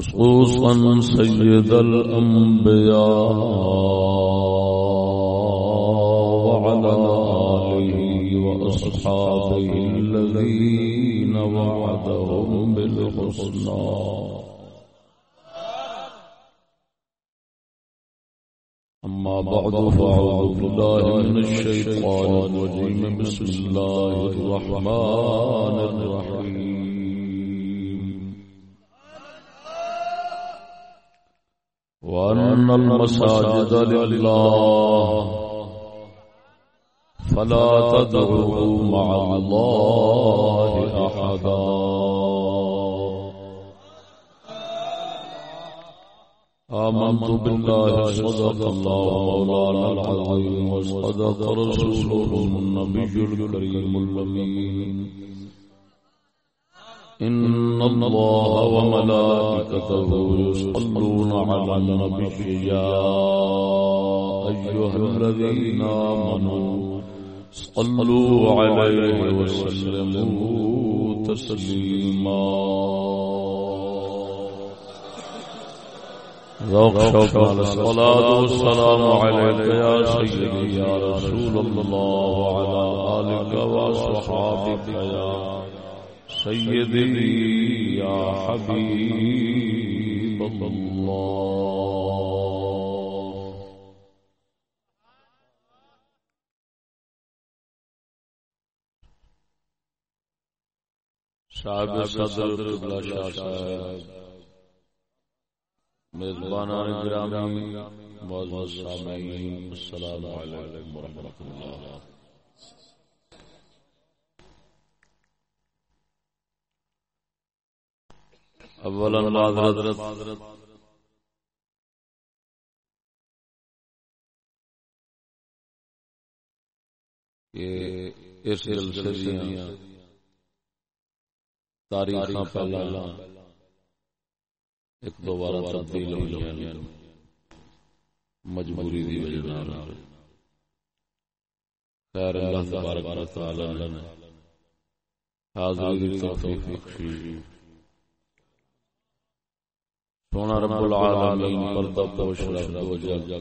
خصوصا سيد الأنبياء وعلى آله وأصحابه الذين وعدهم بالحسنى. أما بعد، فأعوذ بالله من الشيطان الرجيم. بسم الله الرحمن الرحيم. وأن المساجد لله. فلا تدعوا مع الله أحدا. آمنت بالله صدق الله مولانا العظيم وصدق رسوله النبي الكريم الأمين. إن الله وملائكته يصلون على النبي يا أيها الذين آمنوا صلوا عليه وسلموا تسليما. ذوق شوق على الصلاة والسلام عليك يا سيدي يا رسول الله وعلى آلك وصحابك يا سيدي يا حبيب الله صاحب صدر قبلہ شاہ صاحب میزبانان گرامی، معزز سامعین، السلام علیکم ورحمۃ اللہ۔ اولا معذرت کہ اس سلسلے دیا تاریخ پہلا ایک دو بار تبدیل ہوئی مجبوری دی وجہ نال۔ خیر اللہ تبارک و تعالی نے حاضری دی توفیق بخشی۔ سونا رب العالمین پردہ پوش رب و جل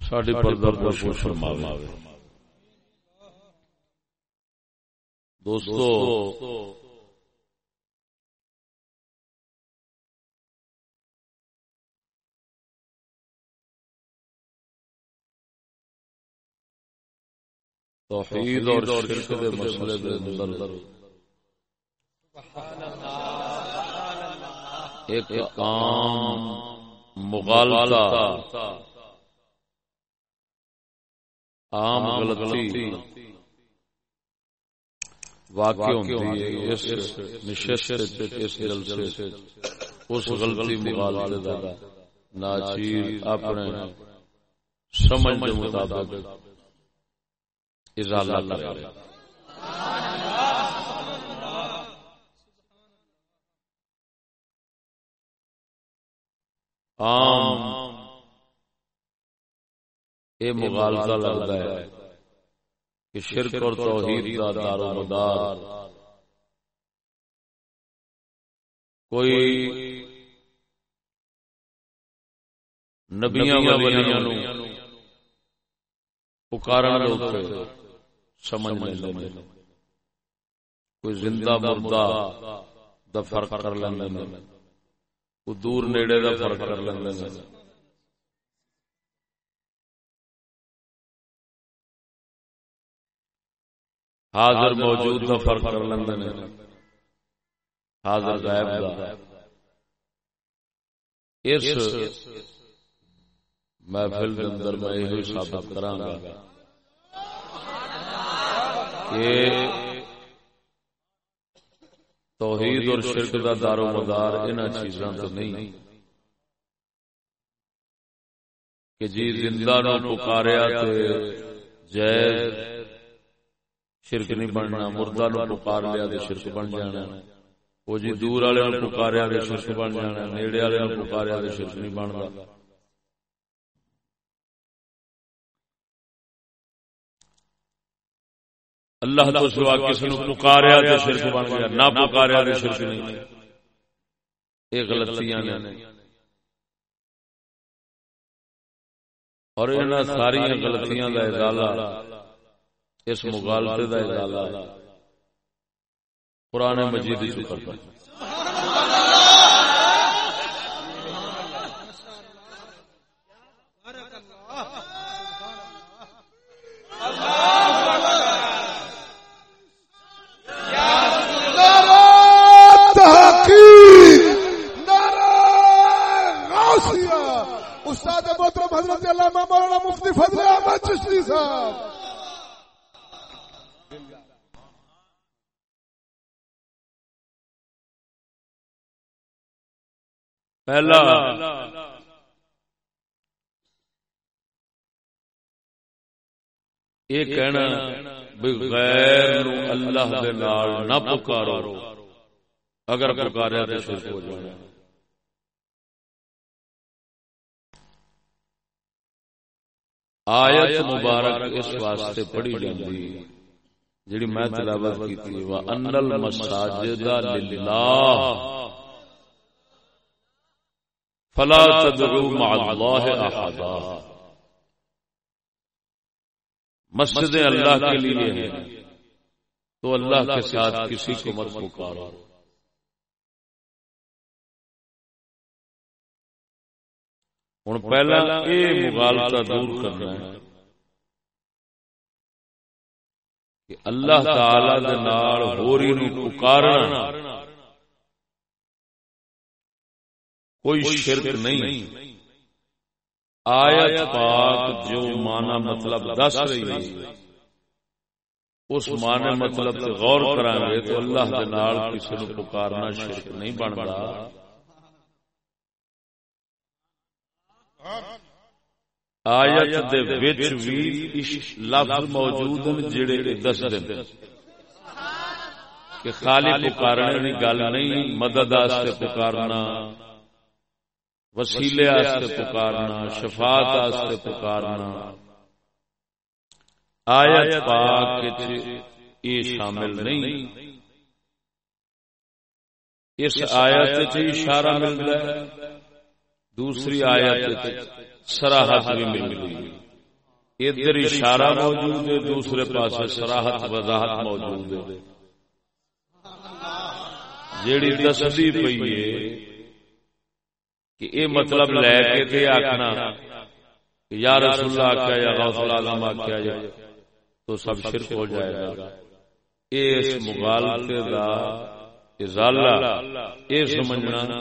ساڑی پردہ پوش فرماوے دوستو، توحید اور شرک دے مسئلے دے اندر۔ سبحان اللہ ایک عام مغالطہ عام غلطی واقع ہوتی ہے اس نشست اس جلسے اس غلطی مغالطے دا ناچیر اپنے سمجھ مطابق ازالہ کرے۔ عام۔ یہ مغالطہ لگتا ہے کہ شرک اور توحید کا دار و مدار۔ کوئی نبیاں ولیاں پکارن لوگ سمجھ نہیں کوئی زندہ مردہ دا فرق کر لیندے وہ دور نیڑے دا فرق کر لیندے نے۔ حاضر موجود دا فرق کر لیندے نے۔ حاضر غائب دا۔ اس محفل کے اندر میں یہ ثابت کراں گا کہ توحید اور شرک دا دار و مدار ان چیزاں تو نہیں۔ کہ جی زندہ نو پکاریا تے جائز شرک نہیں بننا مردہ نو پکار لیا تے شرک بن جانا۔ وہ جی دور والے نو پکاریا تے شرک بن جانا نیڑے والے نو پکاریا تے شرک نہیں بنتا اللہ تو سوا کسی نے پکاریا تے شرک بن گیا، نہ پکاریا تے شرک نہیں۔ یہ غلطیاں نے۔ اور انہاں ساری غلطیاں دا ازالہ اس مغالطے دا ازالہ قرآن مجید کرتا پہلا۔ یہ کہنا بغیر اللہ دے نال نہ پکارو۔ اگر پکاریا تو شرک ہو جانا آیت مبارک اس واسطے پڑھی جاندی۔ جڑی میں تلاوت کی وان المساجد للہ فلا تدعو مع اللہ احدا۔ مسجد اللہ کے لیے ہے تو اللہ کے ساتھ کسی کو مت پکارو۔ ہوں پہلا یہ مغالطہ دور کرنا ہے کہ اللہ تعالی دے نال ہوری نو پکارنا۔ کوئی شرک نہیں۔ آیت پاک جو مانا مطلب دس رہی ہے۔ اس معنی مطلب سے غور کریں گے تو اللہ کے نال کسی نے پکارنا شرک نہیں بن رہا آیت دے وچ وی لفظ موجود جڑے دس دن کہ خالی پکارنے کی گل نہیں مدد واسطے پکارنا۔ وسیلے آستے پکارنا، شفاعت واسطے پکارنا۔ آیت پاک یہ شامل نہیں۔ اس آیت اشارہ مل رہا ہے۔ دوسری آیت سراہت بھی مل رہی ادھر اشارہ موجود ہے، دوسرے پاس سراہت وضاحت موجود ہے۔ جیڑی دستی پی ہے کہ اے مطلب لے کے تے آکھنا یا رسول اللہ آکھیا یا غوث العالم آکھیا یا تو سب شرک ہو جائے گا۔ اس مغالطے دا ازالہ اے سمجھنا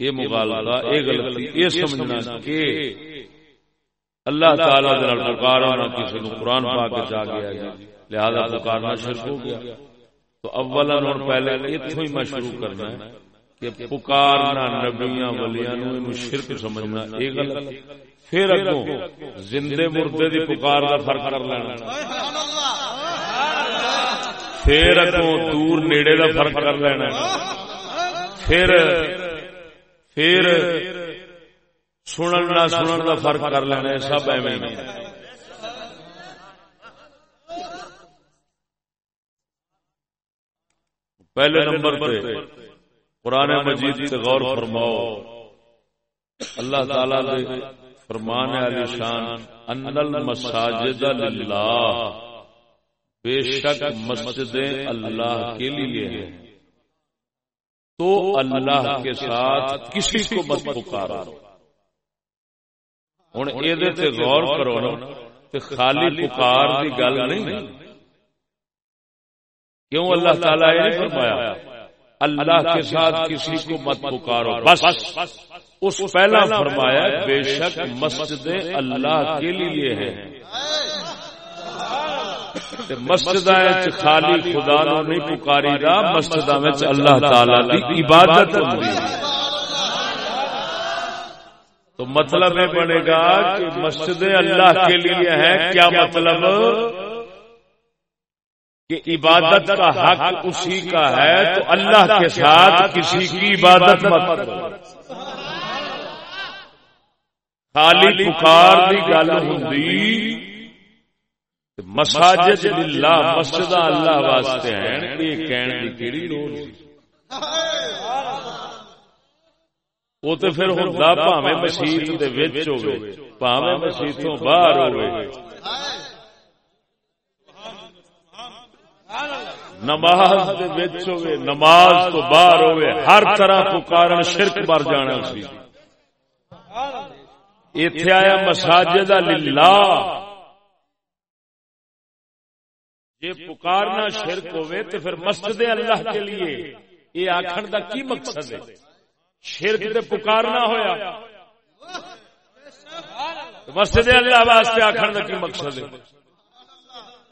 اے مغالطہ اے غلطی اے سمجھنا کہ اللہ تعالی دے نال پکارنا کسی نو قرآن پاک چ آ گیا۔ لہذا پکارنا شرک ہو گیا۔ تو اولا اور پہلے ایتھوں ہی میں شروع کرنا ہے۔ کہ پکارنا نبیاں ولیاں نو شرک سمجھنا، یہ غلط۔ پھر اگوں زندے مردے دی پکار دا فرق کر لینا۔ پھر اگوں دور نیڑے دا فرق کر لینا۔ پھر پھر سنن نہ سنن دا فرق کر لینا سب ایویں پہلے نمبر پہ قرآن مجید سے غور فرماؤ۔ اللہ تعالی دے فرمان علی شان ان المساجد للہ۔ بے شک مسجدیں اللہ کے لیے ہیں۔ تو اللہ کے ساتھ کسی کو مت پکارو۔ ہوں یہ غور کرو نا خالی پکار کی گل نہیں۔ کیوں اللہ تعالی یہ فرمایا؟ اللہ کے ساتھ کسی کو مت پکارو۔ بس اس پہلا فرمایا بے شک مسجد اللہ کے لیے ہے مسجد خالی خدا نو نہیں پکاری دا، مسجد اللہ تعالی دی عبادت تو مطلب یہ بنے گا کہ مسجد اللہ کے لیے ہے کیا مطلب؟ کہ عبادت کا حق اسی کا ہے، تو اللہ کے ساتھ کسی کی عبادت مت خالی پکار دی گل ہوں مساجد اللہ مسجد اللہ واسطے ہیں۔ یہ کہنے کی کیڑی لوڑ وہ تو پھر ہوں پاوے مسیت پاوے مسیتوں باہر ہوئے نماز ہوئے، نماز تو باہر ہوئے، ہر طرح پکارن شرک مر جانا سی۔ اتے آیا مساجد اللہ جی پکارنا شرک ہوئے تو پھر مسجد اللہ کے لیے۔ یہ آخر دا کی مقصد ہے؟ شرک تے پکارنا ہویا۔ مسجد اللہ واسطے آخر دا کی مقصد ہے؟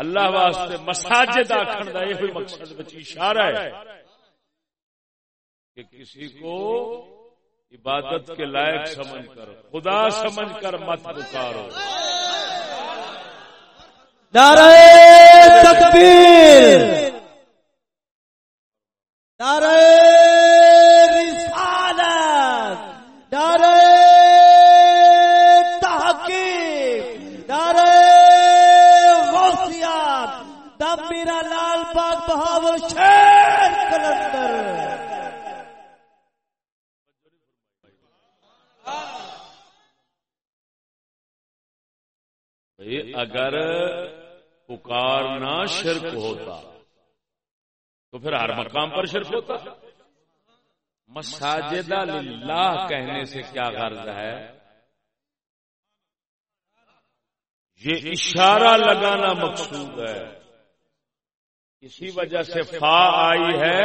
اللہ واسطے مساجد آخر دا یہ مقصد اشارہ ہے کہ کسی کو عبادت کے لائق سمجھ کر، خدا سمجھ کر مت پکارو۔ نعرہ تکبیر۔ نعرہ بہاور کلندر۔ اگر پکارنا شرک ہوتا، تو پھر ہر مقام پر شرک ہوتا۔ مساجد اللہ کہنے سے کیا غرض ہے؟ یہ اشارہ لگانا مقصود ہے۔ اسی وجہ سے فا آئی ہے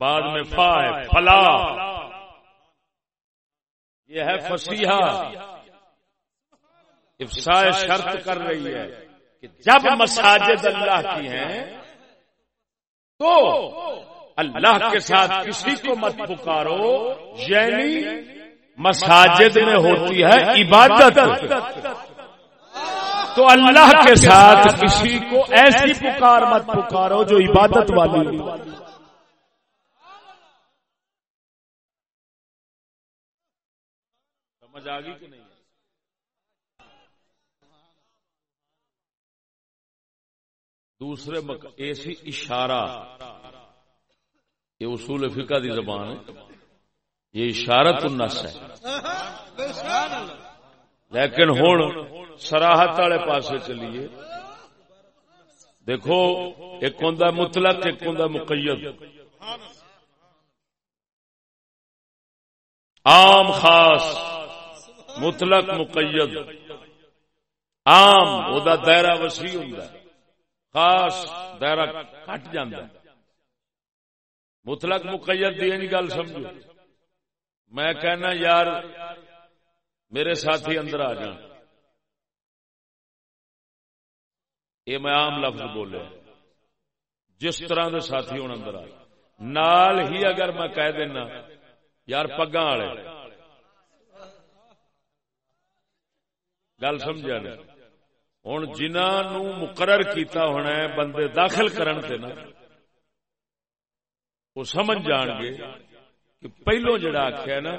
بعد میں فا ہے فلا۔ یہ ہے فسیحا افسا شرط کر رہی ہے کہ جب مساجد اللہ کی ہیں تو اللہ کے ساتھ کسی کو مت پکارو یعنی مساجد میں ہوتی ہے عبادت۔ تو اللہ کے ساتھ کسی کو ایسی پکار مت پکارو جو عبادت والی سمجھ آ گئی کہ نہیں؟ دوسرے. ایسی اشارہ یہ اصول فقہ دی زبان ہے۔ یہ اشارت النس ہے۔ لیکن ہوں سراہت والے پاسے چلیے۔ دیکھو، ایک ہوں مطلق، ایک ہوں مقید۔ عام خاص، مطلق، مقید۔ عام، وہ دائرہ وسیع ہوں خاص، دائرہ کٹ جاندہ مطلق، مقید دی نہیں گل سمجھو۔ میں کہنا، یار، میرے ساتھی اندر آ جان۔ یہ میں عام لفظ بولے۔ جس طرح دے ساتھی ہوں اندر آ نال ہی اگر میں کہہ دینا، یار پگا والے گل سمجھا نہیں ہوں جنہوں مقرر کیتا ہونا ہے، بندے داخل کرن سے نا، وہ سمجھ جان گے کہ پہلو جڑا آخیا نا،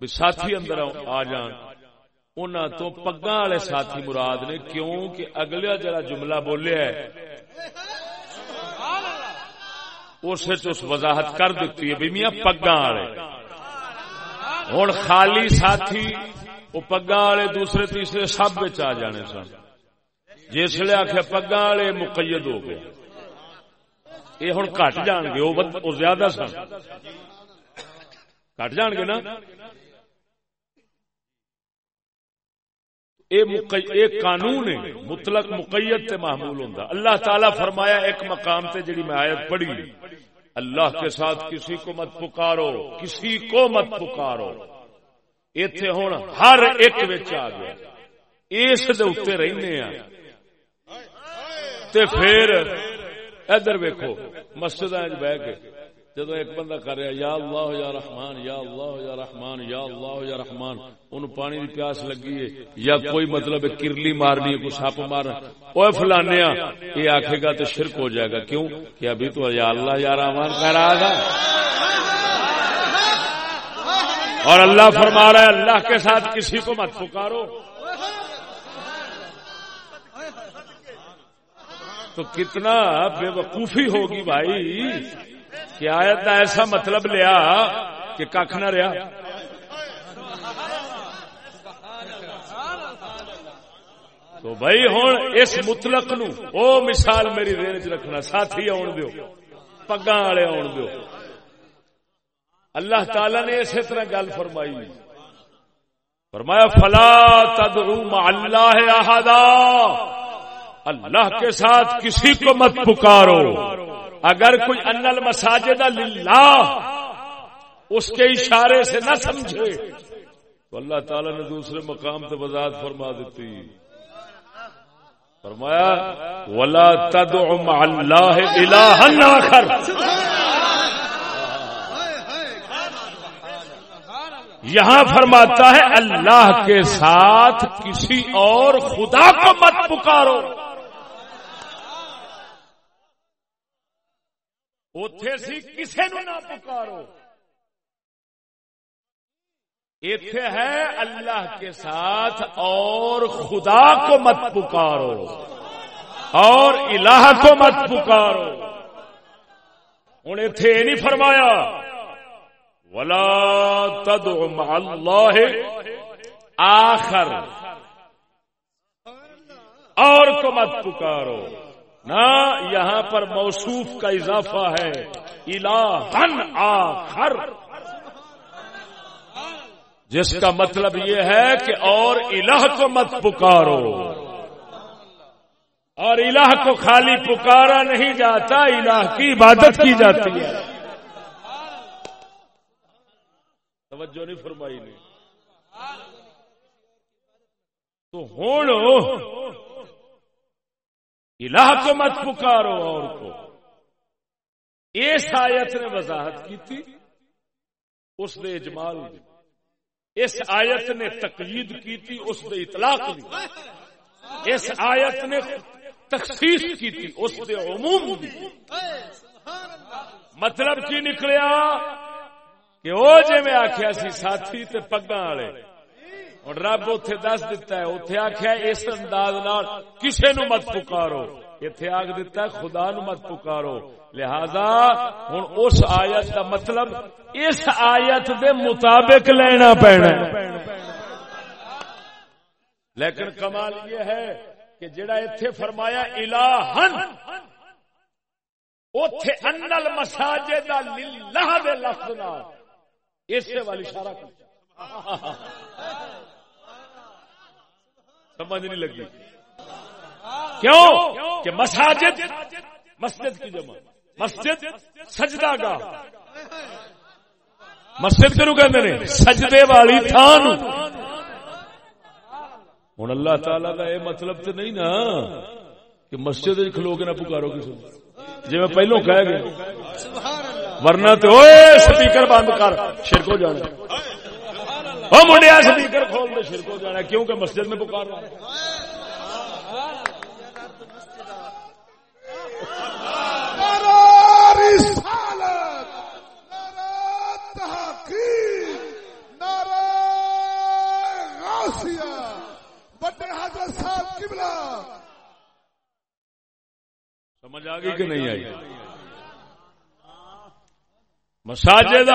بھی ساتھی اندر آ جان۔ ان تو پگا والے ساتھی مراد نے کیوں کہ اگلا جڑا جملہ بولیا ہے، اس وضاحت کر دیتی ہے بھی میاں پگا والے۔ ہوں خالی ساتھی وہ پگا والے دوسرے تیسرے سب آ جانے سن۔ جس لیے آخ پگا والے مقید ہو گئے۔ یہ ہوں کٹ جان گے وہ زیادہ سن۔ کٹ جان گے نا؟ یہ قانون ہے، مطلق مقید تے معمول ہوں اللہ تعالی فرمایا، ایک مقام تے جڑی میں آیت پڑھی۔ اللہ کے ساتھ کسی کو مت پکارو، کسی کو مت پکارو۔ اتے ہوں ہر ایک آ گیا۔ اس دے رہنے ہاں۔ تے پھر ادھر ویکو مسجد بہ کے جدو ایک بندہ کر رہا یا اللہ، یا رحمان، یا اللہ، یا رحمان، یا اللہ، یا رحمان ان پانی کی پیاس لگی ہے، یا کوئی مطلب کرلی مارنی ہے، کوئی سپ مارنا وہ فلانے یہ آخے گا تو شرک ہو جائے گا۔ کیوں؟ کہ ابھی تو یا اللہ، یا رحمان کہہ رہا تھا اور اللہ فرما رہا ہے، اللہ کے ساتھ کسی کو مت پکارو۔ تو کتنا بے وقوفی ہوگی بھائی۔ کہ آیت کا ایسا مطلب لیا کہ کھ نہ رہا۔ تو بھائی ہوں اس مطلق نو، او مثال میری دین چ رکھنا، ساتھی آن دو پگا والے آن دو اللہ تعالی نے اسی طرح گل فرمائی۔ فرمایا، فلا تدعو مع اللہ احدا۔ اللہ کے ساتھ کسی کو مت پکارو۔ اگر کوئی انل مساجد للہ، اس کے اشارے سے نہ سمجھے، تو اللہ تعالی نے دوسرے مقام سے وضاحت فرما دیتی۔ فرمایا، ولا تدع مع اللہ آخر۔ یہاں فرماتا ہے، اللہ کے ساتھ کسی اور خدا کو مت پکارو۔ اتے سی کسی نو نہ پکارو۔ اتے ہے اللہ کے ساتھ اور خدا کو مت پکارو۔ اور الہ کو مت پکارو۔ ہوں اتے نہیں فرمایا۔ ولا تدع مع اللہ آخر۔ اور کو مت پکارو۔ نہ یہاں پر موصوف کا اضافہ ہے الہن آخر۔ جس کا مطلب یہ ہے کہ اور الہ کو مت پکارو۔ اور الہ کو خالی پکارا نہیں جاتا، الہ کی عبادت کی جاتی ہے۔ توجہ نہیں فرمائی نہیں تو ہوں الہ کو مت پکارو اور کو اس آیت نے وضاحت کی تھی، اس نے اجمال دی۔ اس آیت نے تقلید کی تھی، اس نے اطلاق دی۔ اس آیت نے تخصیص کی تھی، اس نے عموم دی۔ مطلب کی نکلیا کہ وہ جی میں آخیا سی ساتھی تے پگا والے اور رب اتے دس دتا ہے اتے آخیا اس انداز کسی نو مت پکارو۔ اتے آگ دتا ہے، خدا نو مت پکارو۔ لہذا ہوں اس آیت کا مطلب اس آیت دے مطابق لینا پینا لیکن کمال یہ ہے کہ جڑا اتے فرمایا، الہن اتے انل مساجد للہ دے لفظ نال اسے والی اشارہ کرتا سمجھ نہیں لگی۔ کیوں؟ کہ مساجد، مسجد کی جمع۔ مسجد سجدہ گاہ۔ مسجد کرو کہ سجدے والی تھان۔ ہوں اللہ تعالی کا یہ مطلب تو نہیں نا کہ مسجد کھلو کے نہ پکارو کسی جی میں پہلو کہہ گیا۔ ورنہ تو سپیکر بند کر، شرک ہو جانا۔ وہ منڈیا سپیکر کھول دے شرک ہو جانا کیونکہ مسجد میں پکار رہا سمجھ آ گئی کہ نہیں آئی؟ مساجد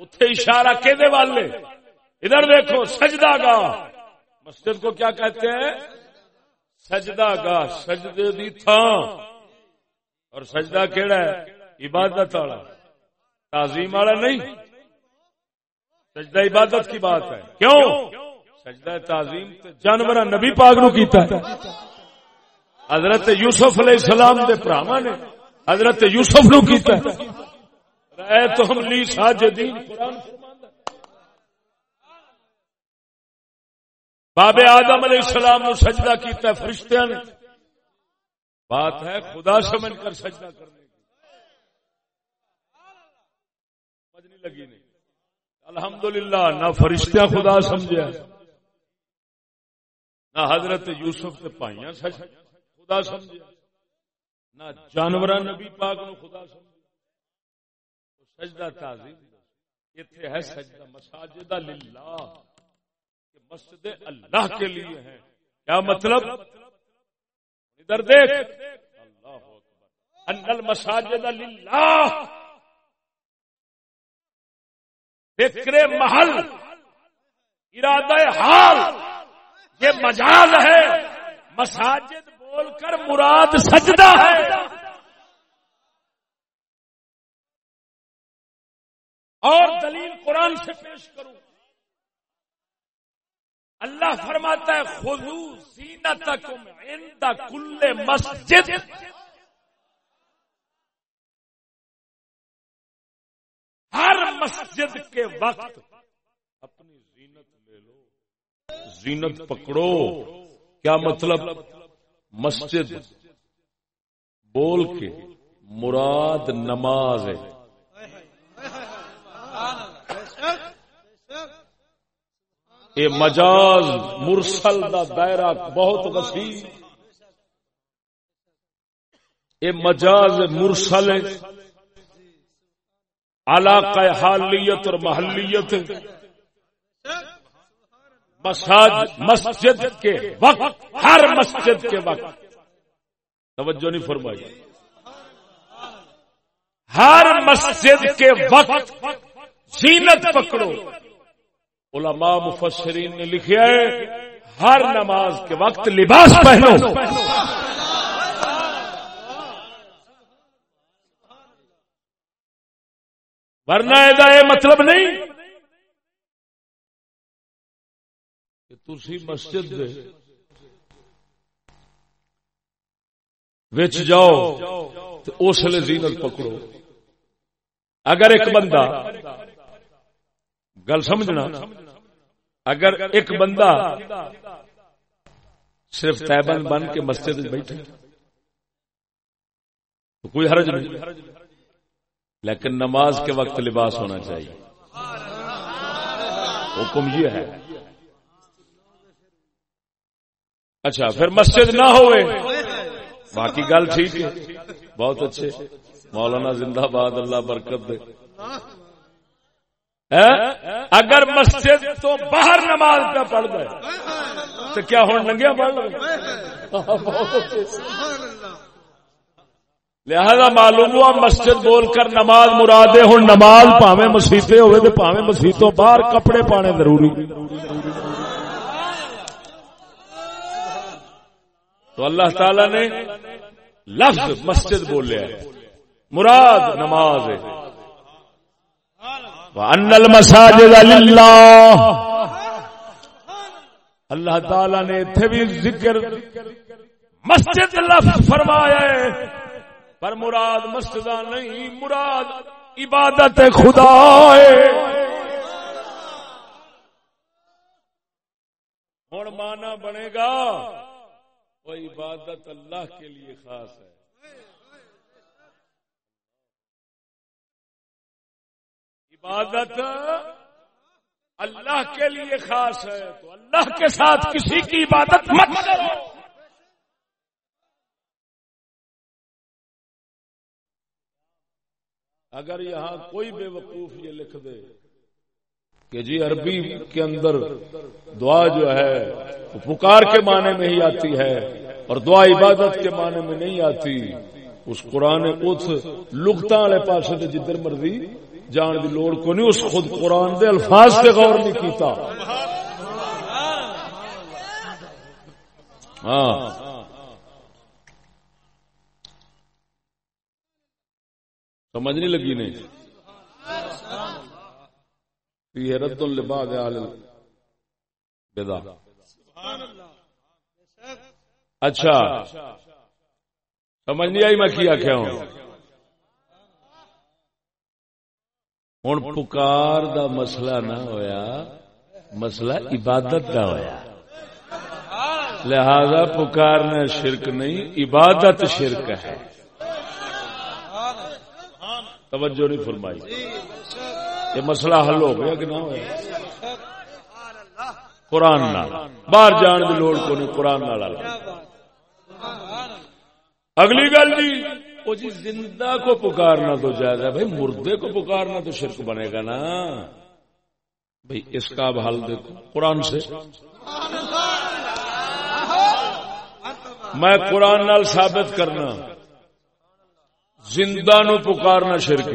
اتے اشارہ کہ والے؟ ادھر دیکھو سجدہ گاہ۔ مسجد کو کیا کہتے ہیں؟ سجدہ گاہ، سجدے دی تھان اور سجدہ کیڑا ہے؟ عبادت والا۔ تعظیم والا نہیں۔ سجدہ عبادت کی بات ہے۔ کیوں؟ سجدہ تعظیم جانور نبی پاک نو کیتا ہے۔ حضرت یوسف علیہ السلام دے پراوا نے حضرت یوسف نو کیتا ہے۔ اے تو ہم لی ساجدین قرآن بابے آدم علیہ السلام نو سجدہ کیتا ہے، فرشتیاں نے۔ بات ہے، خدا سمجھ کر سجدہ کرنے کی۔ سمجھ نہیں لگی نہیں۔ الحمدللہ، نہ فرشتہ خدا سمجھا نہ حضرت یوسف کے پائیاں خدا سمجھا نہ جانور نبی پاک نو خدا سمجھا سجدہ تعظیم۔ اتنے ہے سجدہ مساجدہ للہ۔ کہ مسجد اللہ کے لیے ہے کیا مطلب؟ ادھر دیکھ۔ اللہ ان المساجد للہ۔ فکر محل۔ ارادہ حال۔ یہ مجال ہے۔ مساجد بول کر مراد سجدہ ہے۔ اور دلیل قرآن سے پیش کروں۔ اللہ فرماتا ہے خزو زینت کل مسجد. ہر مسجد کے وقت اپنی زینت لے لو. زینت پکڑو. کیا مطلب؟ مسجد بول کے مراد نماز ہے. یہ مجاز مرسل دا دائرہ بہت وسیع۔ یہ مجاز مرسل علاقہ حالیت اور محلیت۔ مسجد کے وقت، ہر مسجد کے وقت۔ توجہ نہیں فرمائی۔ ہر مسجد کے وقت زینت پکڑو۔ علماء مفسرین نے لکھا ہے ہر نماز کے وقت لباس پہنو۔ ورنہ یہ مطلب نہیں کہ تھی مسجد وچ جاؤ تو اس لیے زینت پکڑو۔ اگر ایک بندہ گل سمجھنا، اگر ایک بندہ صرف تیبن بن کے مسجد بیٹھے، تو کوئی حرج نہیں، لیکن نماز کے وقت لباس ہونا چاہیے۔ حکم یہ ہے۔ اچھا پھر مسجد نہ ہوئے۔ باقی گل ٹھیک ہے۔ بہت اچھے۔ مولانا زندہ باد، اللہ برکت دے۔ اگر مسجد تو باہر نماز کا پڑھ گئے تو کیا ہوں ننگیا پڑھ لہذا معلوم ہوا مسجد بول کر نماز مرادے ہوں، نماز پاوے مسیطے ہوئے تو پاوے مسیطوں باہر کپڑے پانے ضروری۔ تو اللہ تعالی نے لفظ مسجد بولیا مراد نماز ہے۔ المساجد للہ اللہ تعالی نے اتنے بھی ذکر مسجد لفظ فرمایا ہے، پر مراد مسجد نہیں، مراد عبادت خدا ہے۔ ہوں مانا بنے گا، وہ عبادت اللہ کے لیے خاص ہے۔ عبادت اللہ کے لیے خاص ہے، تو اللہ کے ساتھ کسی کی عبادت مت کرو۔ اگر یہاں کوئی بے وقوف یہ لکھ دے کہ جی عربی کے اندر دعا جو ہے، وہ پکار کے معنی میں ہی آتی ہے اور دعا عبادت کے معنی میں نہیں آتی، اس قرآن اس لگتا والے پاس جدھر مرضی جان دی لوڑ کو نہیں، اس خود قرآن دے الفاظ سے غور نہیں کیتا۔ ہاں۔ سمجھ نہیں لگی نہیں۔ یہ رد الباد بدا اچھا۔ سمجھ نہیں آئی میں کیا کیا ہوں۔ ہوں پکار دا مسئلہ نہ ہویا مسئلہ عبادت دا ہویا لہذا پکارنا شرک نہیں عبادت شرک ہے توجہ نہیں فرمائی یہ مسئلہ حل ہو گیا کہ نہ ہوا قرآن باہر جان کی لوڑ کو نہیں قرآن اگلی گل جی وہ جی زندہ کو پکارنا تو جائز ہے، بھائی مردے کو پکارنا تو شرک بنے گا نا۔ بھائی اس کا اب حل دیکھو، قرآن سے۔ میں قرآن نال ثابت کرنا، زندہ نو پکارنا شرک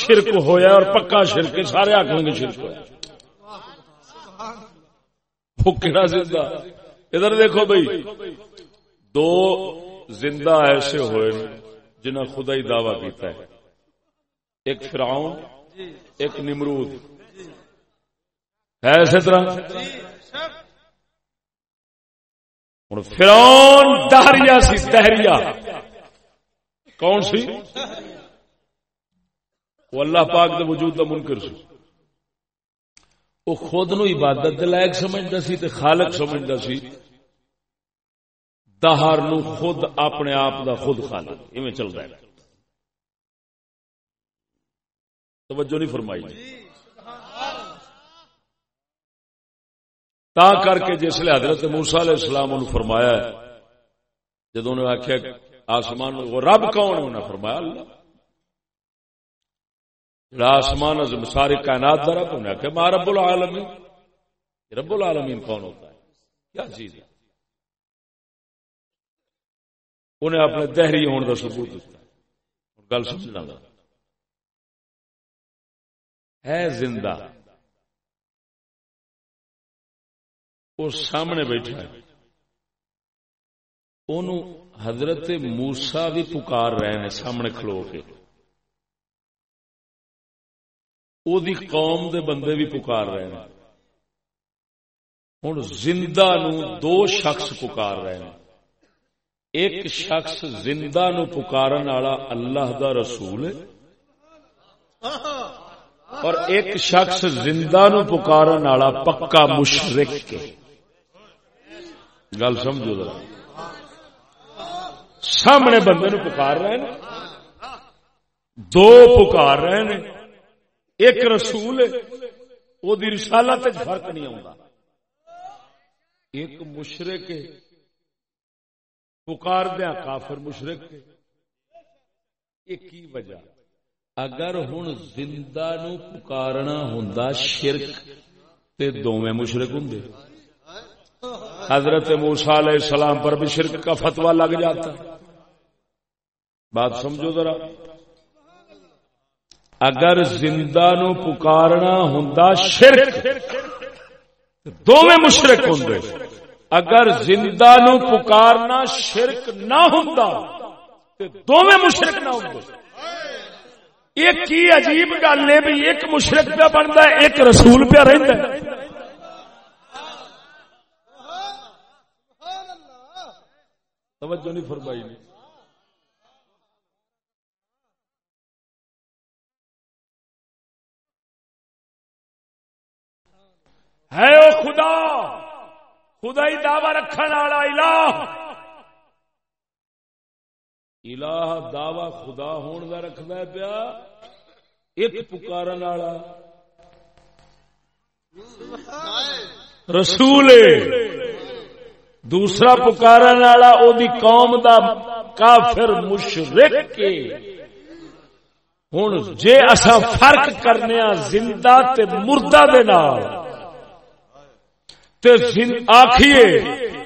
شرک ہویا اور پکا شرک سارے آخر گے شرک پھکڑا زندہ۔ ادھر دیکھو بھائی، دو زندہ ایسے ہوئے جنہیں خدا ہی دعوی کیتا ہے۔ ایک فرعون، ایک نمرود۔ ہے اسی طرح۔ ہوں فرون دہریا سی، دہریا۔ کون سی؟ وہ اللہ پاک دے وجود کا منکر سی۔ وہ خود نو عبادت لائق سمجھتا سی تے خالق سمجھتا سی۔ دہر نو خود اپنے آپ دا خود خالق ایویں چل رہا ہے۔ توجہ نہیں فرمائی جی۔ تا کر کے جس لیے حضرت موسیٰ علیہ السلام انہوں فرمایا ہے جدو انہوں نے آکھیا آسمان وہ رب کون انہوں فرمایا، اللہ۔ جڑا آسمان از ساری کائنات دا رب انہوں نے آکھیا ما رب العالمین۔ رب العالمین کون ہوتا ہے؟ کیا چیز ہے؟ انہیں اپنے دہری ہونے کا ثبوت دیتا گل سمجھنا ہے زندہ وہ سامنے بیٹھا ہے۔ حضرت موسا بھی پکار رہے ہیں سامنے کھلو کے۔ او دی قوم دے بندے بھی پکار رہے ہیں۔ ہوں، زندہ نو دو شخص پکار رہے ہیں۔ ایک شخص زندہ نو پکارن والا اللہ دا رسول ہے؟ اور ایک شخص زندہ نو پکارن والا پکا مشرق ہے۔ گل سمجھو ذرا۔ سامنے بندے نو پکار رہے ہیں۔ دو پکار رہے ہیں۔ ایک رسول وہ رسالت فرق نہیں آتا ایک مشرق پکار دیا کافر مشرق ایک ہی وجہ؟ اگر ہوں زندہ نو پکارنا ہوں شرک، تے دونوں مشرق ہوں حضرت موسا علیہ السلام پر بھی شرک کا فتوا لگ جاتا۔ بات سمجھو ذرا۔ اگر زندہ نو پکارنا ہوں شرک دونوں مشرق ہوں اگر زندہ نو پکارنا شرک نہ ہوں دونوں مشرق نہ ہوں۔ ایک کی عجیب گل ہے بھی ایک مشرق پہ بنتا ہے، ایک رسول پہ رہتا ہے۔ توجہ نہیں فرمائی نہیں ہے او خدا! خدا ہی دعوی رکھنے والا الہ۔ الہ دعوی خدا ہون کا رکھتا ہے پیا۔ ایک پکارن والا۔ رسول۔ دوسرا پکارن والا او دی قوم دا کافر مشرک ہوں جے اصا فرق کرنے زندہ تے مردہ دے نال۔ تے آخیے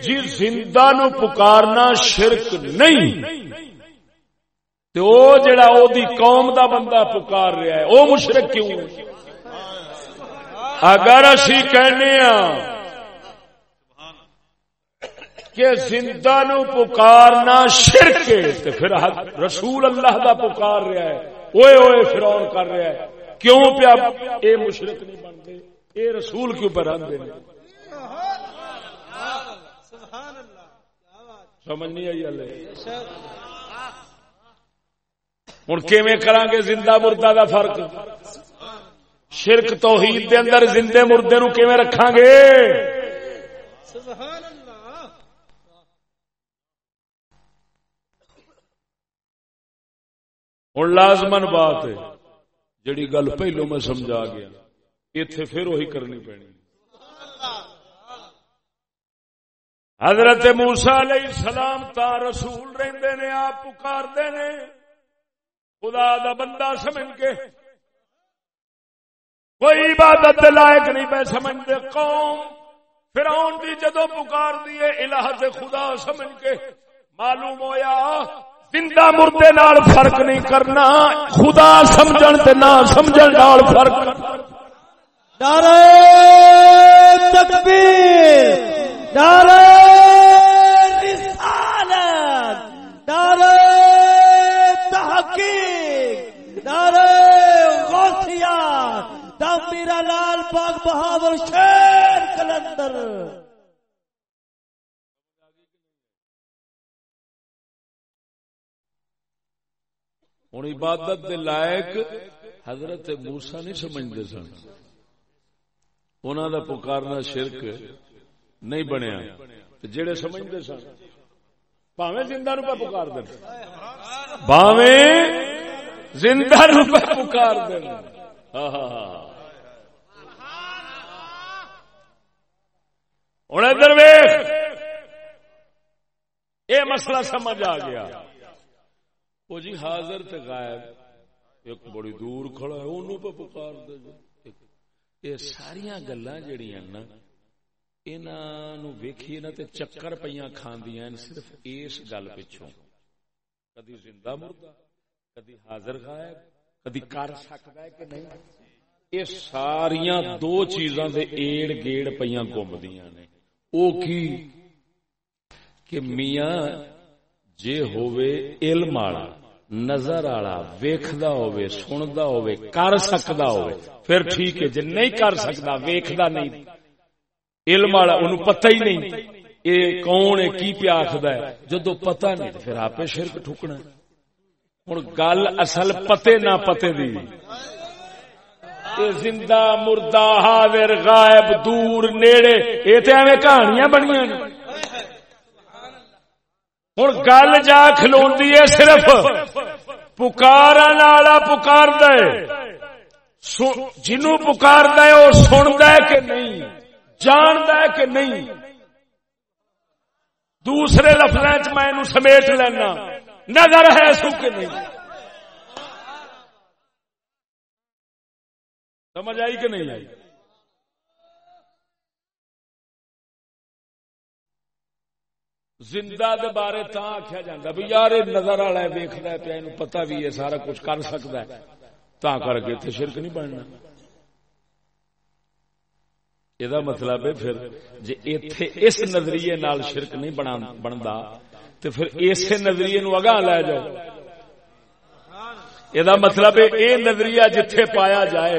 جی زندہ نو پکارنا شرک نہیں۔ تے او جڑا او دی قوم دا بندہ پکار رہا ہے، او مشرک کیوں؟ اگر اسی کہنے ہاں کہ زندہ نو پکارنا شرک تو پھر رسول اللہ دا پکار رہا ہے۔ اوے اوے فرعون کر رہا ہے۔ کیوں پیا اے مشرک نہیں بنتے اے رسول کیوں پر آندے سمجھ نہیں آئی ہلے ہوں کیویں کران گے زندہ مردہ دا فرق؟ شرک توحید دے اندر زندے مردے نو کیویں رکھاں گے ہوں لازمن بات ہے جڑی گل پہلو میں سمجھا گیا اتے پھر وہی کرنی پینی حضرت موسا علیہ السلام تا رسول رہندے نے، آپ پکار نے۔ خدا دا بندہ سمجھ کے۔ کوئی عبادت لائق نہیں پہ سمجھتے قوم فرعون دی جدو پکار دیے الہ دے خدا سمجھ کے۔ معلوم ہویا، زندہ مردے نال فرق نہیں کرنا، خدا سمجھن تے نہ سمجھن نال فرق۔ نعرہ تکبیر۔ نعرہ رسالت نعرہ تحقیق نعرہ غوثیہ دم میرا لال پاک بہاور شیر کلندر ہوں عبادت دے لائق حضرت موسا نہیں سمجھتے سن۔ انہوں دا پکارنا شرک نہیں بنیا۔ جڑے سمجھتے سن پاوے زندہ روپے پکار دیں پاوے زندہ روپے پکار دیں ہاں، ہاں، ہاں، ہوں ادھر ویخ یہ مسئلہ سمجھ آ گیا۔ وہ جی حاضر تے غائب، ایک بڑی دور کھڑا ہے انہوں پہ پکار دے یہ ساریاں گلاں جڑیاں نا ویکھیے نا تے چکر پیاں کھاندیاں صرف اس گل پچھوں۔ کدی زندہ مردہ، کدی حاضر غائب، کدی کر سکتا ہے کہ نہیں۔ یہ ساریاں دو چیزاں دے ایڑ گیڑ پیاں گھومدیاں نے۔ او کی؟ کہ میاں جے ہووے علم والا، نظر والا، ویکھدا ہووے، سندا ہووے، کر سکدا ہووے، پھر ٹھیک ہے، جے نہیں کر سکدا، ویکھدا نہیں۔ علم والا اونوں پتہ ہی نہیں اے کون ہے، کی پیا آکھدا ہے۔ جدوں پتہ نہیں پھر آپے شرک ٹھکنا ہن گل اصل پتے نہ پتے دی۔ زندہ مردہ حاضر، غائب، دور، نیڑے یہ تو ایویں کہانیاں بنیاں ہوں گل جا کھلو صرف پکار پکار دے جنو پکار دے وہ سن دے کہ نہیں؟ جان کہ نہیں؟ دوسرے لفظ میں سمیٹ لینا۔ نظر ہے سو کہ نہیں؟ سمجھ آئی کہ نہیں آئی؟ زندہ دے بارے تا آخیا جا بھی یار نظر والا ویکد پیا پتا بھی ہے، سارا کچھ کر سکتا ہے۔ تا کر کے شرک نہیں بننا۔ یہ مطلب ہے پھر جی اتے اس نظریے نال شرک نہیں بنتا تو پھر اسی نظریے نو اگاں لے جاؤ یہ مطلب ہے یہ نظریہ جتھے پایا جائے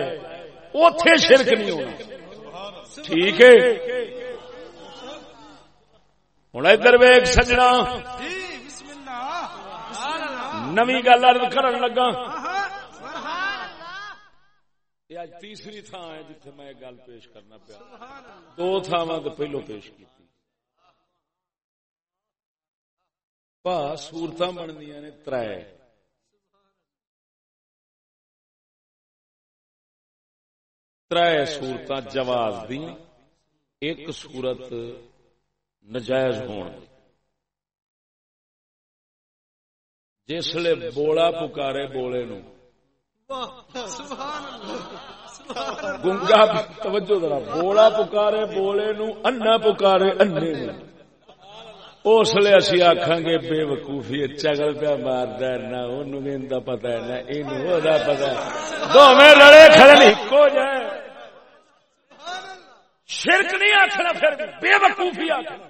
اتے شرک نہیں ہونا ٹھیک ہے ہوں ادھر ویگ سجنا نمی گل کر اج تیسری تھان ہے جتھے میں گل پیش کرنا پیا۔ دو تھاواں تو پہلو پیش کی پا سورت بندیاں نے تر تر سورت جواز دی ایک سورت نجائز ہون۔ جسے بولا پکارے بولے نو۔ گنگا توجہ ذرا، بولا پکارے، بولے نو، انا پکارے، انے اس لیے اسی آخان گے، بے وقوفی چگل پہ مارد نہ ان پتا ہے، نہ یہ پتا دونوں لڑے کھڑے نہیں، کو جائے۔ شرک نہیں آخنا پھر بے وقوفی آخنا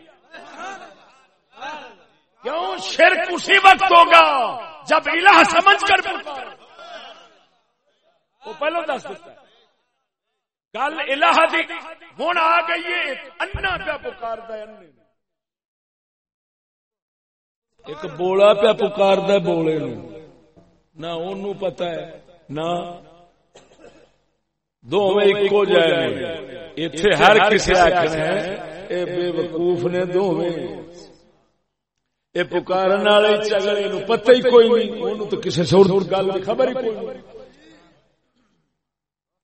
کیوں؟ شرک اسی وقت ہوگا جب الہ سمجھ کر پکارے۔ وہ پہلو دس دیتا ہے۔ گل الہ دی ہوں آ گئی ہے انا پیا پکار ایک بولا پیا پکار بولے نو۔ نہ ان پتا ہے، نہ دو ایک جائے اتنے ہر کسی آخر ہے، اے بے وقوف نے دوویں۔ اے پکارن والے چگڑے نو پتہ ہی کوئی نہیں، اونوں تو کسے سور گل دی خبر ہی کوئی نہیں۔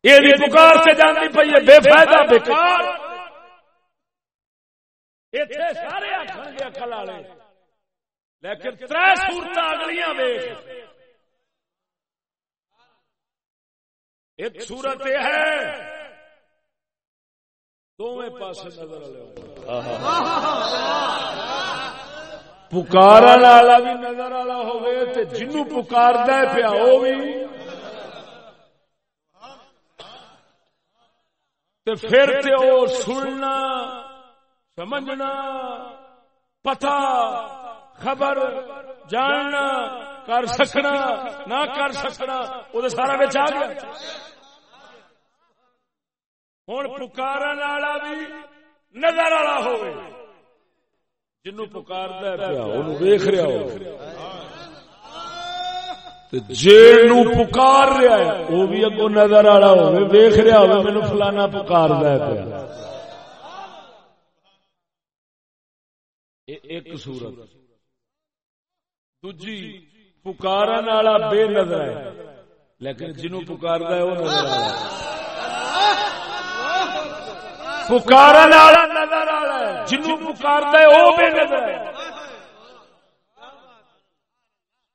یہ بھی پکار سے جانتی پی ہے، بے فائدہ بیکار اتنے سارے آخر گے اکل والے۔ لیکن تر سورت اگلیاں ویخ ایک صورت یہ ہے دونوں پاس نظر پکار والا بھی نظر والا ہوگی جنو پکار پیا وہ بھی پھر تے سننا، سمجھنا، پتا، خبر، جاننا، کر سکنا، نہ کر سکنا وہ سارا بچ آ گیا۔ ہوں پکار والا بھی نظر والا ہو جنو پکار ویخ رہا ہو۔ جی پکار رہا ہے، وہ بھی اگو نظر والا ہو ویخ رہا ہو مینو فلانا پکار پیا۔ ایک صورت۔ دجی پکار بے نظر ہے، لیکن جنو پکار ہے، وہ نظر آ پکار نظر آ رہا ہے جنو پکار ہے، وہ بے نظر ہے۔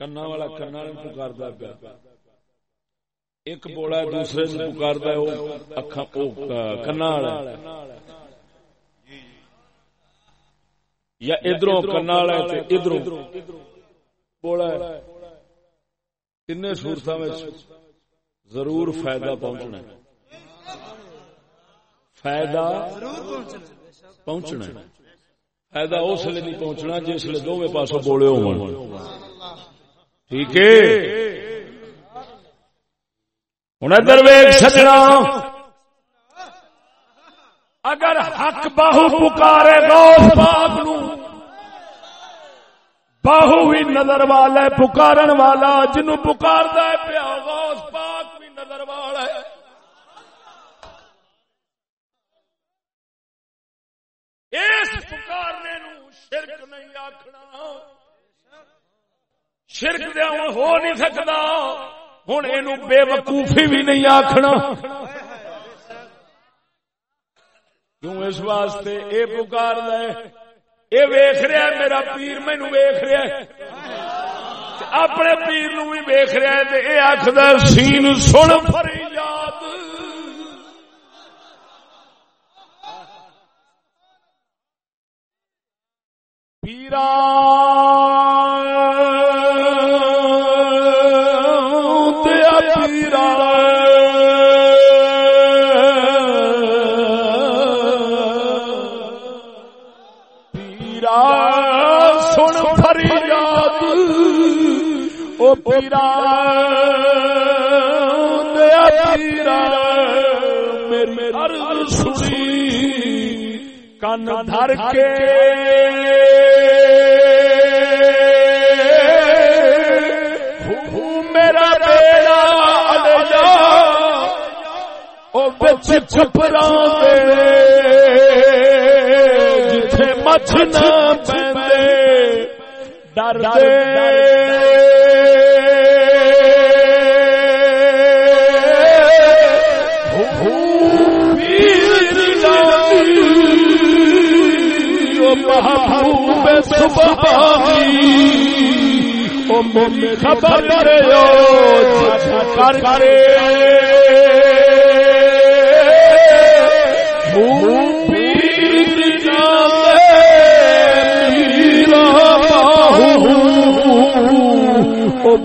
کنا والا کنا پکارتا پیا ایک بوڑا دوسرے سے پکارتا ہے کنا والا یا ادھر کنا والا ادھر بوڑا تین سورت ضرور فائدہ پہنچنا فائدہ پہنچنا فائدہ اس لیے نہیں پہنچنا جس لیے دونوں پاسوں بولے ہو ٹھیک ہے۔ ہوں ادھر ویگ سجنا۔ اگر حق باہو پکارے غوث پاک نو باہو بھی نظر والا ہے، پکارن والا، جنو پکار ہے، پیا غوث پاک بھی نظر والا ہے۔ اس پکارنے نو شرک نہیں آخنا شرک دیا ہو نہیں سکتا۔ ہوں یہ بے وقوفی بھی نہیں آخنا کیوں اس واسطے؟ اے پکار دے اے ویخ رہا ہے میرا پیر مینو ویخ رہا ہے۔ اپنے پیر نو بھی ویخ رہا ہے اے آخر سین سن فریاد۔ پیرا پیرا پیرا میری عرض سنی، کن دھر کے۔ میرا بیڑا بچ چھپرا جتھے مچھ نہ پہ ڈر خبر کر کرے۔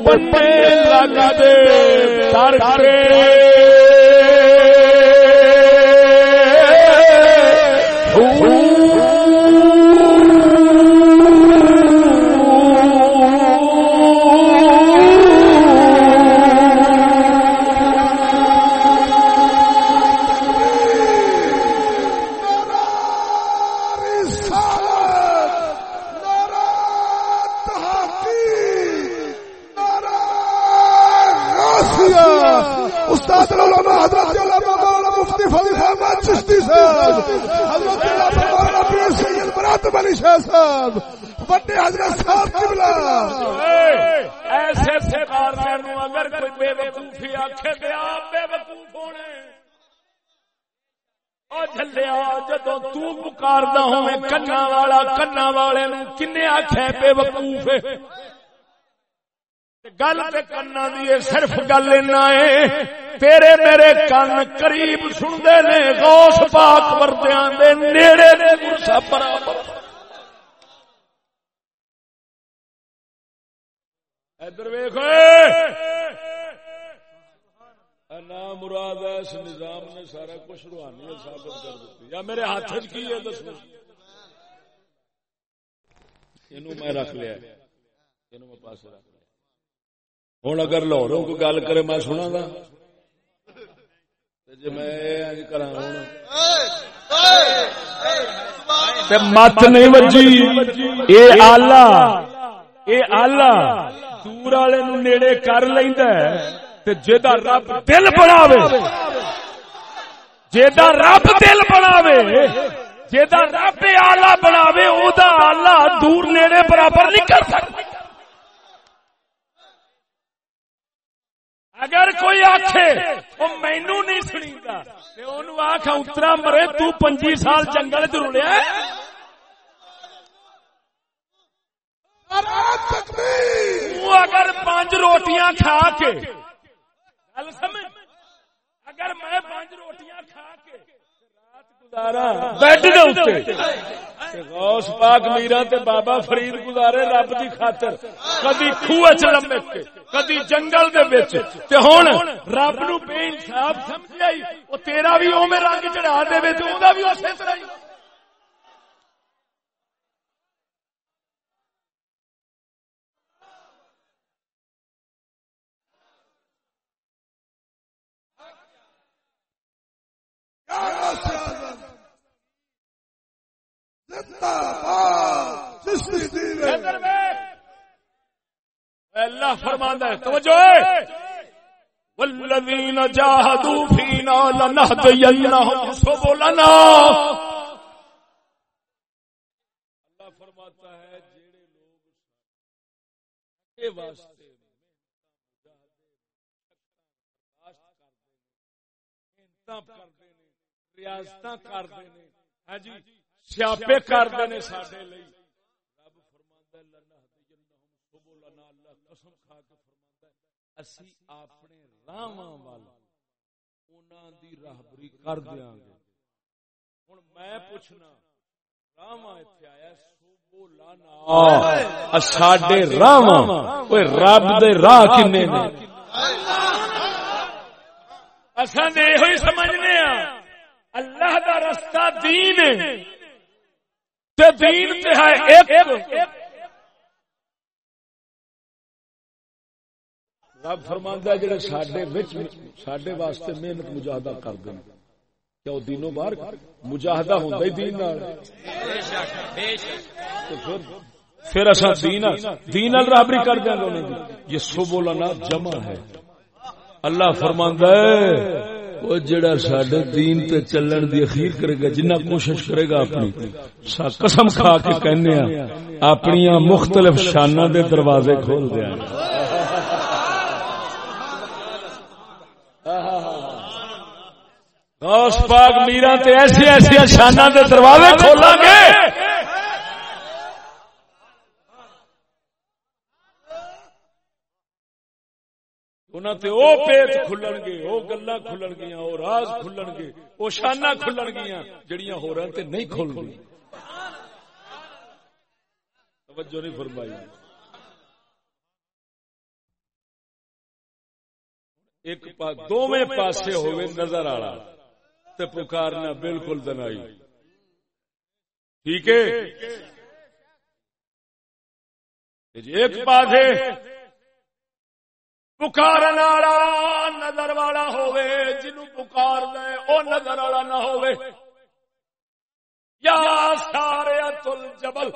بندے لگا دے تر کرے۔ شاہ صاحب بڑے حضرت صاحب قبلہ۔ ایسے سرکار اگر کوئی بے وقوفی آخے تو آپ بے وقوف ہونے کنا والا، کنا والے کن آخ بے وقوف گل کنا دی صرف گل ہے تیرے میرے کن قریب سنتے نے، غوث پاک وردیاں دے نیڑے برابر۔ ادھر ویخ نام مراد اس نظام نے سارا کچھ روحانی ثابت کر دیتی۔ یا میرے ہاتھ کی ہے، دس میں رکھ لیا۔ میں پاس رکھ لیا۔ ہوں اگر لاہوروں کو گل کرے، میں سنا گا۔ جی میں کرا مت نہیں بجی اے آلہ اے آلہ۔ دور والے نیڑے کر لینا جا رب دل بناوے۔ جا رب دل بناوے۔ جا رب آلہ بناوے، او دا آلہ دور نیڑے برابر نہیں کر سکتا۔ اگر کوئی آخے وہ مینو نہیں سنی آخ اترا مرے، تو پنجی سال جنگل چ اگر پانچ روٹیاں کھا کے اگر میں پانچ روٹیاں کھا کے غوث پاک میرا تے بابا فرید گزارے رب دی خاطر۔ کدی خوہ چ لمک کے کدی جنگل دے وچ۔ تے ہن رب نو بے انصاف سمجھ آئی او تیرا بھی او میں رنگ چڑھا دے اوندا بھی اسی طرح ہی۔ اللہ فرماندہ ہے، توجہ والذین جاہدوا فینا لنہدینہم سبلنا۔ اللہ فرماتا ہے جڑے لوگ اے واسطے ریاست کرتے ہیں۔ ہاں جی۔ سیاپے کرتے ہیں سڈے رب فرما لنا اللہ قسم کھا کے فرما اسی اپنے راہ دی راہبری کر دیا گے ہوں میں پوچھنا ساڈے راہ رب دے راہ کنے اصل یہ سمجھنے اللہ دا رستہ دین تے دین تے ہے ایک۔ رب فرماندا جڑے ساڈے وچ ساڈے واسطے محنت مجاہدہ کر دین۔ کیا وہ دینوں باہر؟ مجاہدہ ہوندا ہی دین نال۔ پھر اسا دین دین نال رابری کر دیں یہ سبولنا جمع ہے۔ اللہ فرماندا ہے۔ وہ جڑا سڈے دین تے چلن دی اخیر کرے گا، جنہ کوشش کرے گا اپنی۔ قسم کھا کے کہنے اپنی مختلف شانہ دے دروازے کھول دیا۔ غوث پاک، میرا تے ایسی ایسی شانہ دے دروازے کھولا گے پیت کھلن گے کھلن راز کھلن گے کھلن جڑیاں ہو رہا نہیں کھل گئی توجہ نہیں فرمائی۔ ایک دونوں پاسے ہوئے نظر آ تے پکارنا بالکل دنائی۔ ٹھیک ہے؟ جی، ایک پاس پکار نظر والا ہوے جنو پکار دے او نظر والا نہ ہوے یا سارے تل جبل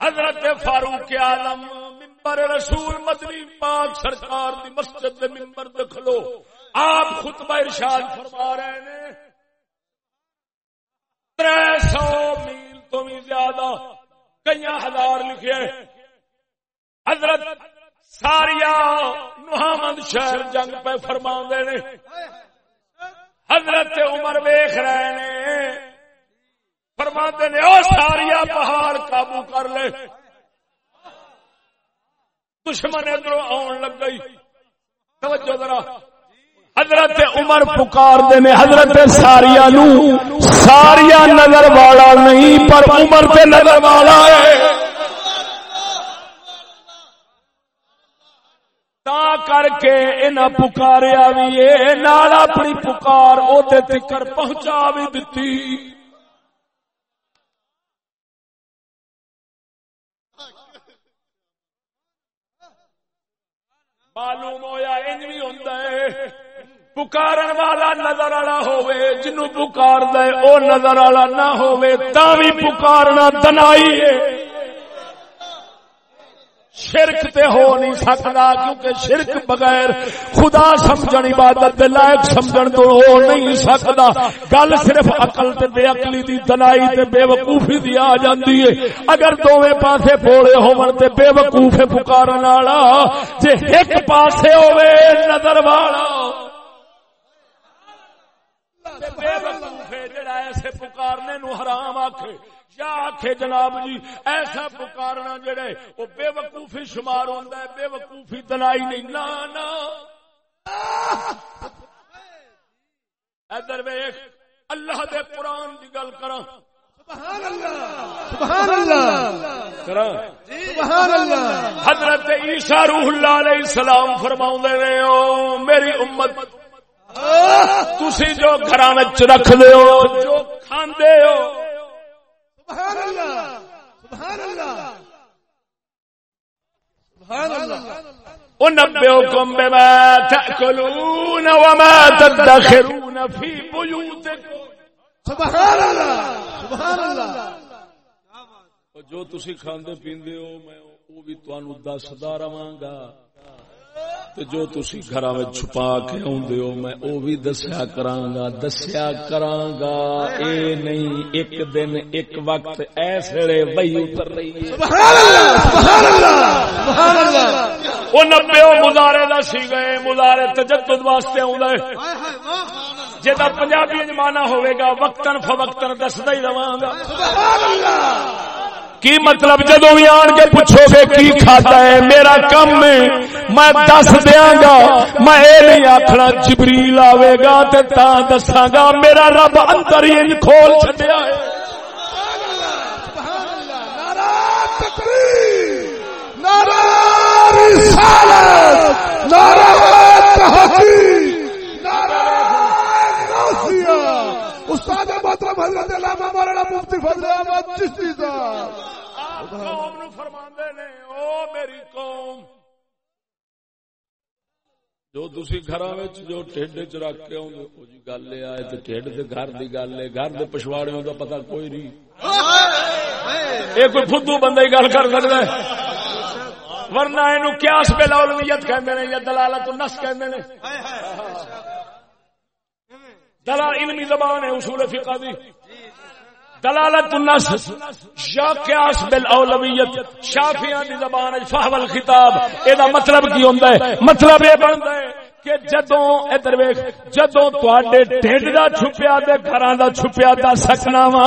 حضرت فاروق عالم ممبر رسول مدنی پاک سرکار دی مسجد دے ممبر دے کھلو آپ خطبہ ارشاد فرما رہے ہیں تر سو میل تو بھی زیادہ کئی ہزار لکھے حضرت ساریا نحامد شہر جنگ پہ فرما نے۔ حضرت عمر ویخ رہے نے۔ فرما نے، او ساریا پہاڑ قابو کر لے۔ دشمن ادھر آن لگ گئی۔ توجہ ذرا۔ حضرت عمر پکار دینے حضرت ساریا نو۔ ساریا نظر والا نہیں، پر عمر تے نظر والا ہے۔ تا کر کے انہاں پکاریا بھی نال اپنی پکار او تے تکر پہنچا بھی دتی۔ معلوم ہویا، انج بھی ہوندا ہے۔ پکارن والا نظر والا ہوے جنوں پکار دے او نظر والا نہ ہوے تا بھی پکارنا دنائی ہے۔ شرک تے ہو نہیں سکتا کیونکہ شرک بغیر خدا سمجھن عبادت دے لائق سمجھن تو ہو نہیں سکتا گل صرف عقل تے بے عقلی دی دلائی تے بے وقوفی دی آ جاندی ہے۔ اگر دوویں پاسے بھولے ہون تے بے وقوف پکارن والا، جے ایک پاسے ہوے نظر والا۔ بے وقوف جڑا ایسے پکارنے نو حرام آکھے۔ یا آخے جناب جی ایسا پکارنا جڑے وہ بے وقوفی شمار ہوتا ہے بے وقوفی دلائی نہیں۔ نا نا۔ ادھر ویخ اللہ دے قرآن کی گل کرا حضرت عیسیٰ روح اللہ علیہ السلام فرما نے میری امت تسی جو گھر رکھ دے ہو جو کھاندے ہو۔ سبحان اللہ سبحان اللہ۔ سبحان اللہ۔ بما تأكلون وما تدخرون في بيوتكم سبحان اللہ سبحان اللہ۔ جو تسی کھاندے پیندے ہو میں وہ بھی تانوں دسدا رہاں گا۔ جو تسی گھر چھپا کے آدھے ہو میں وہ بھی دسیا کرا دسیا کرا اے نہیں ایک دن ایک وقت ایسے بئی اتر رہی وہ نبے مزارے کا سی گئے مزارے تجدد واسطے آ جا پنجابی جمانا ہوئے گا وقتاً فوقتاً دستا ہی رہا گا کی مطلب جدو بھی آن کے پوچھو گے کی کھاتا ہے میرا کم ہے میں دس دیا گا میں یہ نہیں آخنا جبریل آئے گا تا دسا گا میرا رب اندر ہی ان کھول چڈیا ہے استاد محترم حضرت علامہ مولانا مفتی فضل احمد چشتی صاحب قوم نو فرماندے نے او میری قوم جو تسی گھراں وچ جو ٹھڈ چ رکھ کے اوندے او جی گل اے آئے تے ٹھڈ تے گھر دی گل اے گھر دے پچھواڑیوں دا پتہ کوئی نہیں۔ اے کوئی فدو بندہ ہی گل کر سکدا ہے۔ ورنہ اینو قیاس علمیت کہندے نے یا دلالت النص کہندے نے۔ دلال علمی زبان ہے اصول فقہ دی۔ دلالت النص یا قیاس بالاولویت شافعیاں دی زبان وچ فحو الخطاب اے دا مطلب کی ہوندا ہے؟ مطلب اے بندا ہے کہ جدوں ادھر ویکھ، جدوں تواڈے ڈھڈ دا چھپیا تے گھراں دا چھپیا دا سکنا وا،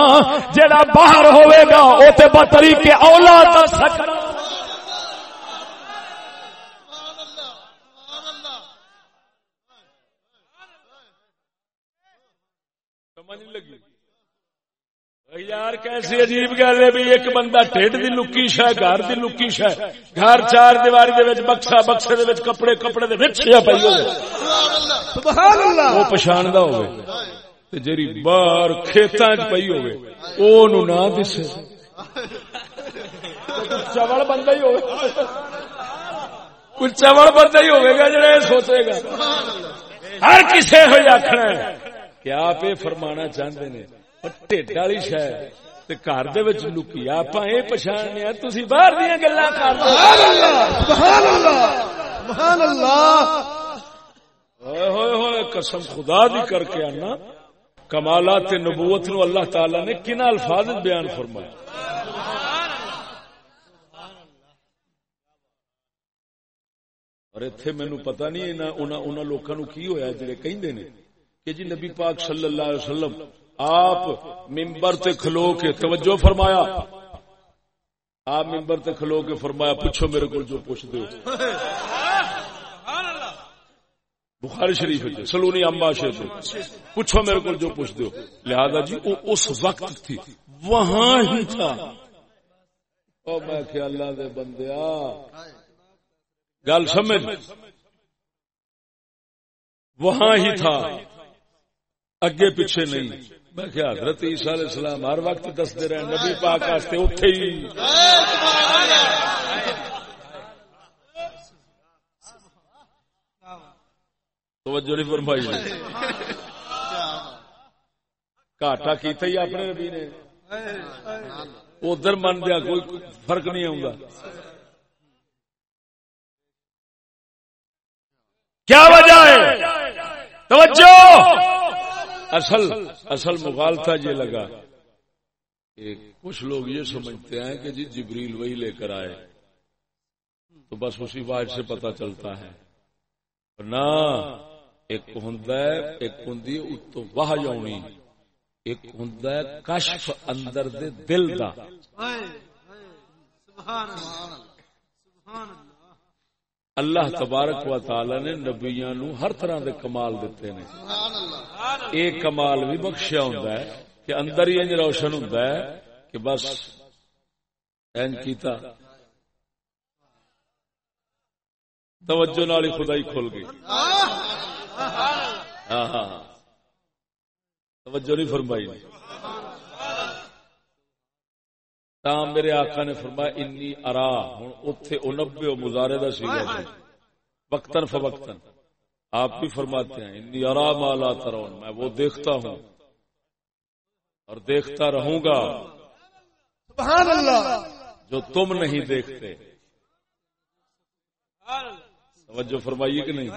جیڑا باہر ہوے گا، او تے بطریقے اولاد دا سکنا سمجھ لگی؟ یار کیسی عجیب گل ہے بھی ایک بندہ ٹھڈ دی لکی شہ گھر دی لکی شہ گھر چار دیواری دے وچ بکسا بکسے دے وچ کپڑے کپڑے دے وچ شیا پئی ہوے سبحان اللہ وہ پہچاندا ہوے تے جری باہر کھیتاں وچ پئی ہوے او نو نہ دسے چوڑ بندہ ہی ہوے کوئی چوڑ بندہ ہی ہوے گا جڑا سوچے گا ہر کسے ہوئی آکھنا ہے کہ آپ یہ فرمانا چاہتے ہیں ٹھڈ والی شہ گھر لکی اپاں اے پہچاننے آ تسی باہر ہوئے ہوئے قسم خدا دی کر کے آنا کمالات نبوت نو اللہ تعالی نے کن الفاظ بیان فرمایا اور اتنے مینو پتا نہیں انہوں لوگوں نو کی ہویا جڑے کہ جی نبی پاک صلی اللہ علیہ وسلم آپ ممبر تے کھلو کے توجہ فرمایا۔ آپ ممبر تے کھلو کے فرمایا، پوچھو میرے کو جو پوچھ دو بخاری شریف ہے سلونی امبا شیخ پوچھو میرے کو جو پوچھ دو لہذا جی وہ اس وقت تھی، وہاں ہی تھا۔ او میں کہ اللہ دے بندیا گل سمجھ؟ وہاں ہی تھا۔ اگے پیچھے نہیں۔ میں کیا حضرت عیسیٰ علیہ السلام ہر وقت دستے رہے، نبی پاک واسطے اتے ہی۔ توجہ نہیں فرمائی جی۔ گاٹا کیتا ہی اپنے نبی نے۔ ادھر من دیا کوئی فرق نہیں آؤں گا کیا وجہ ہے؟ توجہ! اصل اصل مغالتا یہ لگا کہ کچھ لوگ یہ سمجھتے ہیں کہ جی جبریل وہی لے کر آئے۔ تو بس اسی بات سے پتا چلتا ہے۔ نہ ایک ہوں ایک ہوں اتو واہ جانی ایک ہوں کشف اندر دے دل دا۔ اللہ۔ اللہ تبارک و تعالی نے نبیاں نو ہر طرح دے کمال دیتے نے۔ ایک کمال بھی بخشیا ہوں کہ اندر ہی انج روشن ہوں کہ بس این کیتا۔ توجہ نال خدائی کھل گئی۔ ہاں ہاں۔, ہاں۔ توجہ نہیں فرمائی۔ تا میرے آقا نے فرمایا انی ارا ہوں اتے انبے مزارے کا سیگا سی وقتاً فوقتاً آپ بھی فرماتے ہیں انی ارا مالا ترون میں وہ دیکھتا ہوں اور دیکھتا رہوں گا سبحان اللہ جو تم نہیں دیکھتے توجہ فرمائیے کہ نہیں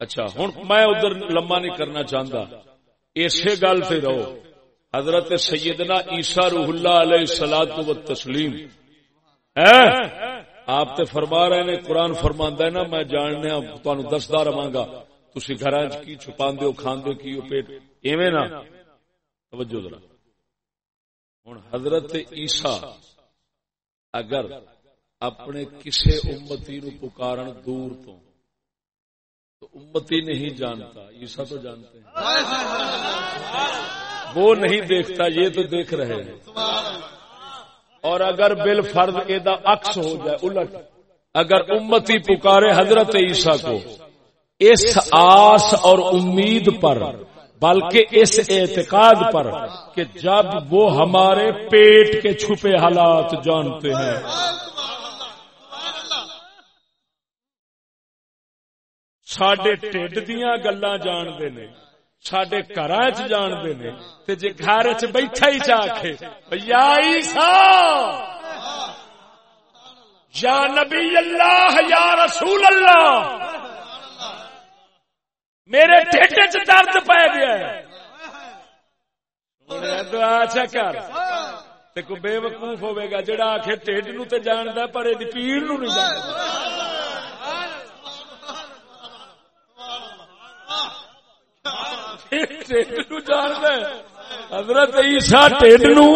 اچھا ہوں میں ادھر لمبا نہیں کرنا چاہتا اسی گل سے رہو حضرت سیدنا عیسیٰ روح اللہ علیہ سلاد و تسلیم آپ تے فرما رہے نے قرآن فرما ہے نا میں جاننے تہن دستا رہا گا۔ تھی گھر کی چھپا دو کھان دو کی پیٹ۔ ایویں نا۔ توجہ ذرا۔ ہوں حضرت عیسیٰ اگر اپنے کسے امتی نو پکارن دور تو تو امتی نہیں جانتا عیسیٰ تو جانتے ہیں۔ وہ نہیں دیکھتا، یہ تو دیکھ رہے ہیں۔ اور اگر بل فرد ادا عکس ہو جائے، الٹ۔ اگر امتی پکارے حضرت عیسیٰ کو، اس آس اور امید پر، بلکہ اس اعتقاد پر کہ جب وہ ہمارے پیٹ کے چھپے حالات جانتے ہیں۔ سڈے ٹھڈ دیا گلا جانتے ہیں۔ سڈے گھر جانتے نے تے جے گھر چ بیٹھا ہی چاہے یا عیسا یا نبی اللہ یا رسول اللہ میرے ٹھڈ چ درد پی گیا دعا چکر کو بے وقوف ہوے گا جڑا آخ ٹھڈ نو تے جاندا پر یہ پیڑ نو نہیں جاندا حضرت عیسا ٹھڈ نو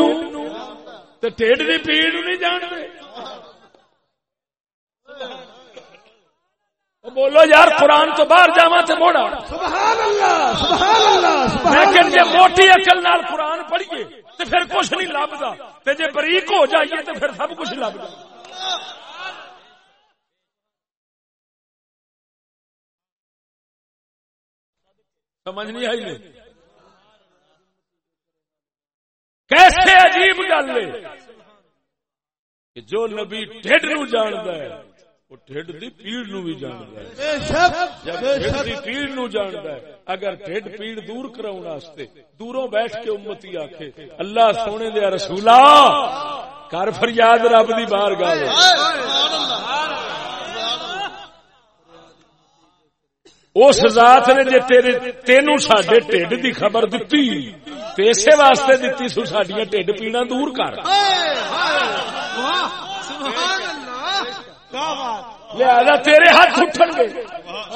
ٹھڈ کی پیڑ نہیں جانتے۔ بولو یار قرآن تو باہر جا تو موڑا لیکن جی موٹی اکل نال قرآن پڑھیے تو پھر کچھ نہیں لبتا جی بریک ہو جائیے تو پھر سب کچھ لب سمجھ نہیں آئی نہیں کیسے عجیب گل ہے کہ جو نبی ٹھڈ نو جانتا ہے وہ ٹھڈ دی پیڑ نو بھی جاندا ہے۔ بے شک جب ٹھڈ دی پیڑ نو جاندا ہے اگر ٹھڈ پیڑ دور کراون واسطے دوروں بیٹھ کے امتی آکھے اللہ سونے دے رسولا کر فریاد رب دی بارگاہ وچ اس ذات نے جے تیرے تینوں ساڈے ٹھڈ دی خبر دتی تے اسے واسطے دتی سو ساڈیاں ٹھڈ پیڑاں دور کر۔ لہذا تیرے ہاتھ اٹھن گے۔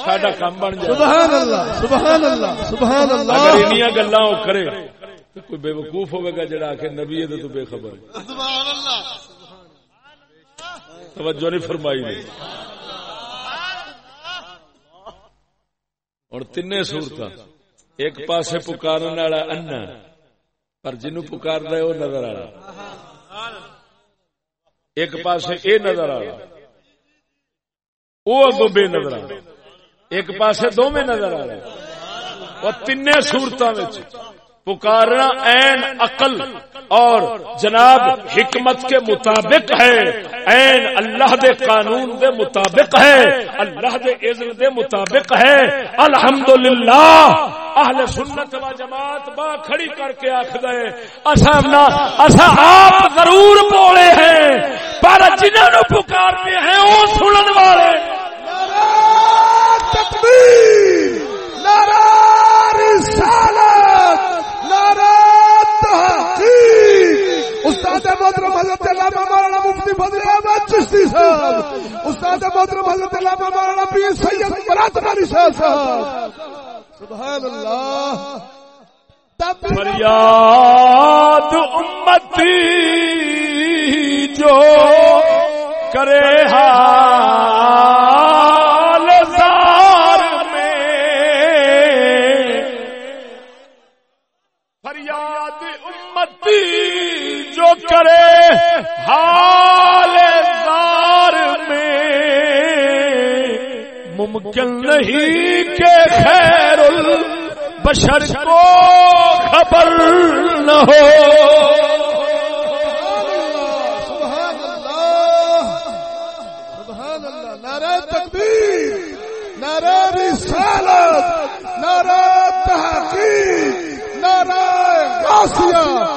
ساڈا کام بن جائے۔ سبحان اللہ سبحان اللہ سبحان اگر اللہ انیاں گلاں او کرے تو کوئی بے وقوف ہوے گا جڑا کہ نبی ہے تو بے خبر۔ ہے توجہ نہیں فرمائی نے۔ ہوں تین سورت ایک پاسے پکارن والا انا پر جنو پکار رہے وہ نظر آ رہا ایک پاسے اے نظر آ رہا وہ اگو بے نظر آ رہا ایک پاسے دو میں نظر آ رہا اور تین سورتوں پکارنا این عقل اور جناب حکمت کے مطابق ہے۔ این اللہ دے قانون دے مطابق ہے۔ اللہ دے اذن دے مطابق ہے۔ الحمدللہ۔ اہل سنت و جماعت با کھڑی کر کے آخ دے اصا نہ اصا آپ ضرور بولے ہیں۔ پر جنہوں نے پکارتے ہیں، وہ سنن والے۔ تکبیر نعرہ رسالت نعرہ تحقیق استاد محترم حضرت علامہ مولانا مفتی فضل احمد چشتی صاحب، استاد محترم حضرت علامہ مولانا پیر سید مراد علی شاہ صاحب، سبحان اللہ۔ فریاد امتی جو کرے ہاں۔ کرے حال زار میں۔ ممکن نہیں کہ خیر البشر کو خبر نہ ہو۔ سبحان رسالت، نعرہ تحقیق، نعرہ غاسیہ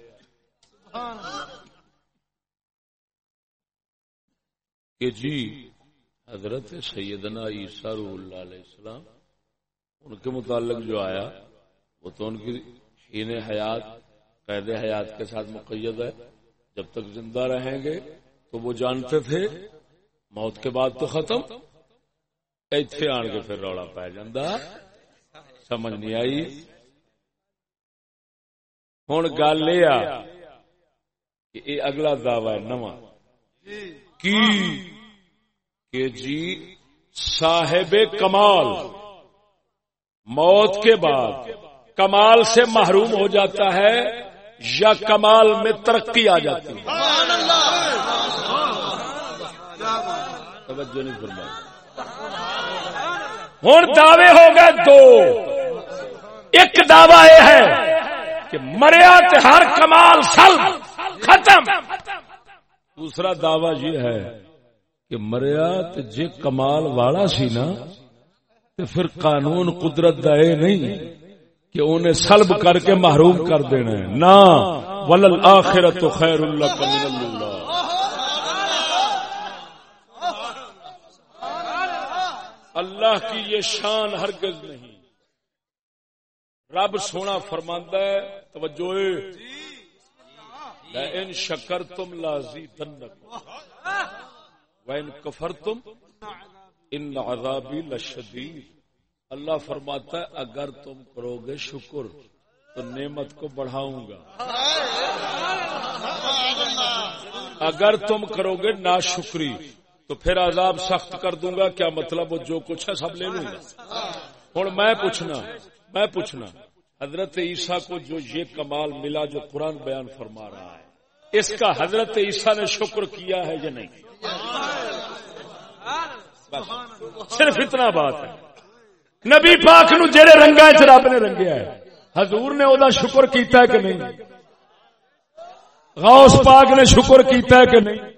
کہ جی حضرت سیدنا عیسیٰ روح اللہ علیہ السلام، ان کے متعلق جو آیا، وہ تو ان کی شین حیات، قید حیات کے ساتھ مقید ہے۔ جب تک زندہ رہیں گے، تو وہ جانتے تھے، موت کے بعد تو ختم۔ ایتھے آن کے پھر رولا پی جاندہ۔ سمجھ نہیں آئی۔ ہوں گل یہ کہ یہ اگلا دعوی ہے نواں کی؟ کہ جی صاحب کمال۔ موت کے بعد کمال سے محروم ہو جاتا ہے یا کمال میں ترقی آ جاتی ہے؟ توجہ نہیں فرمائی۔ ہوں دعوے ہو گئے دو۔ ایک دعوی یہ ہے کہ مریا ہر کمال سل ختم! دوسرا دعوی یہ ہے کہ مریا تے جے کمال والا سی نا، تے پھر قانون قدرت دا اے نہیں کہ انہیں سلب کر کے محروم کر دینا ہے۔ نا ولل آخرت خیر اللہ کا من اللہ اللہ کی یہ شان ہرگز نہیں۔ رب سونا فرماندہ ہے، توجہ ان شکر تم لازی دنک وین کفر تم ان عذابی لشدید. اللہ فرماتا ہے، اگر تم کرو گے شکر، تو نعمت کو بڑھاؤں گا۔ اگر تم کرو گے ناشکری، تو پھر عذاب سخت کر دوں گا، کیا مطلب وہ جو کچھ ہے سب لے لوں گا؟ ہوں، میں پوچھنا میں پوچھنا، حضرت عیسیٰ کو جو یہ کمال ملا جو قرآن بیان فرما رہا ہے اس کا حضرت عیسیٰ نے شکر کیا ہے یا نہیں؟ صرف اتنا بات ہے۔ نبی پاک نو جڑے رنگا رب نے رنگیا ہے حضور نے وہ شکر کیتا ہے کہ نہیں؟ غوث پاک نے شکر کیتا ہے کہ نہیں؟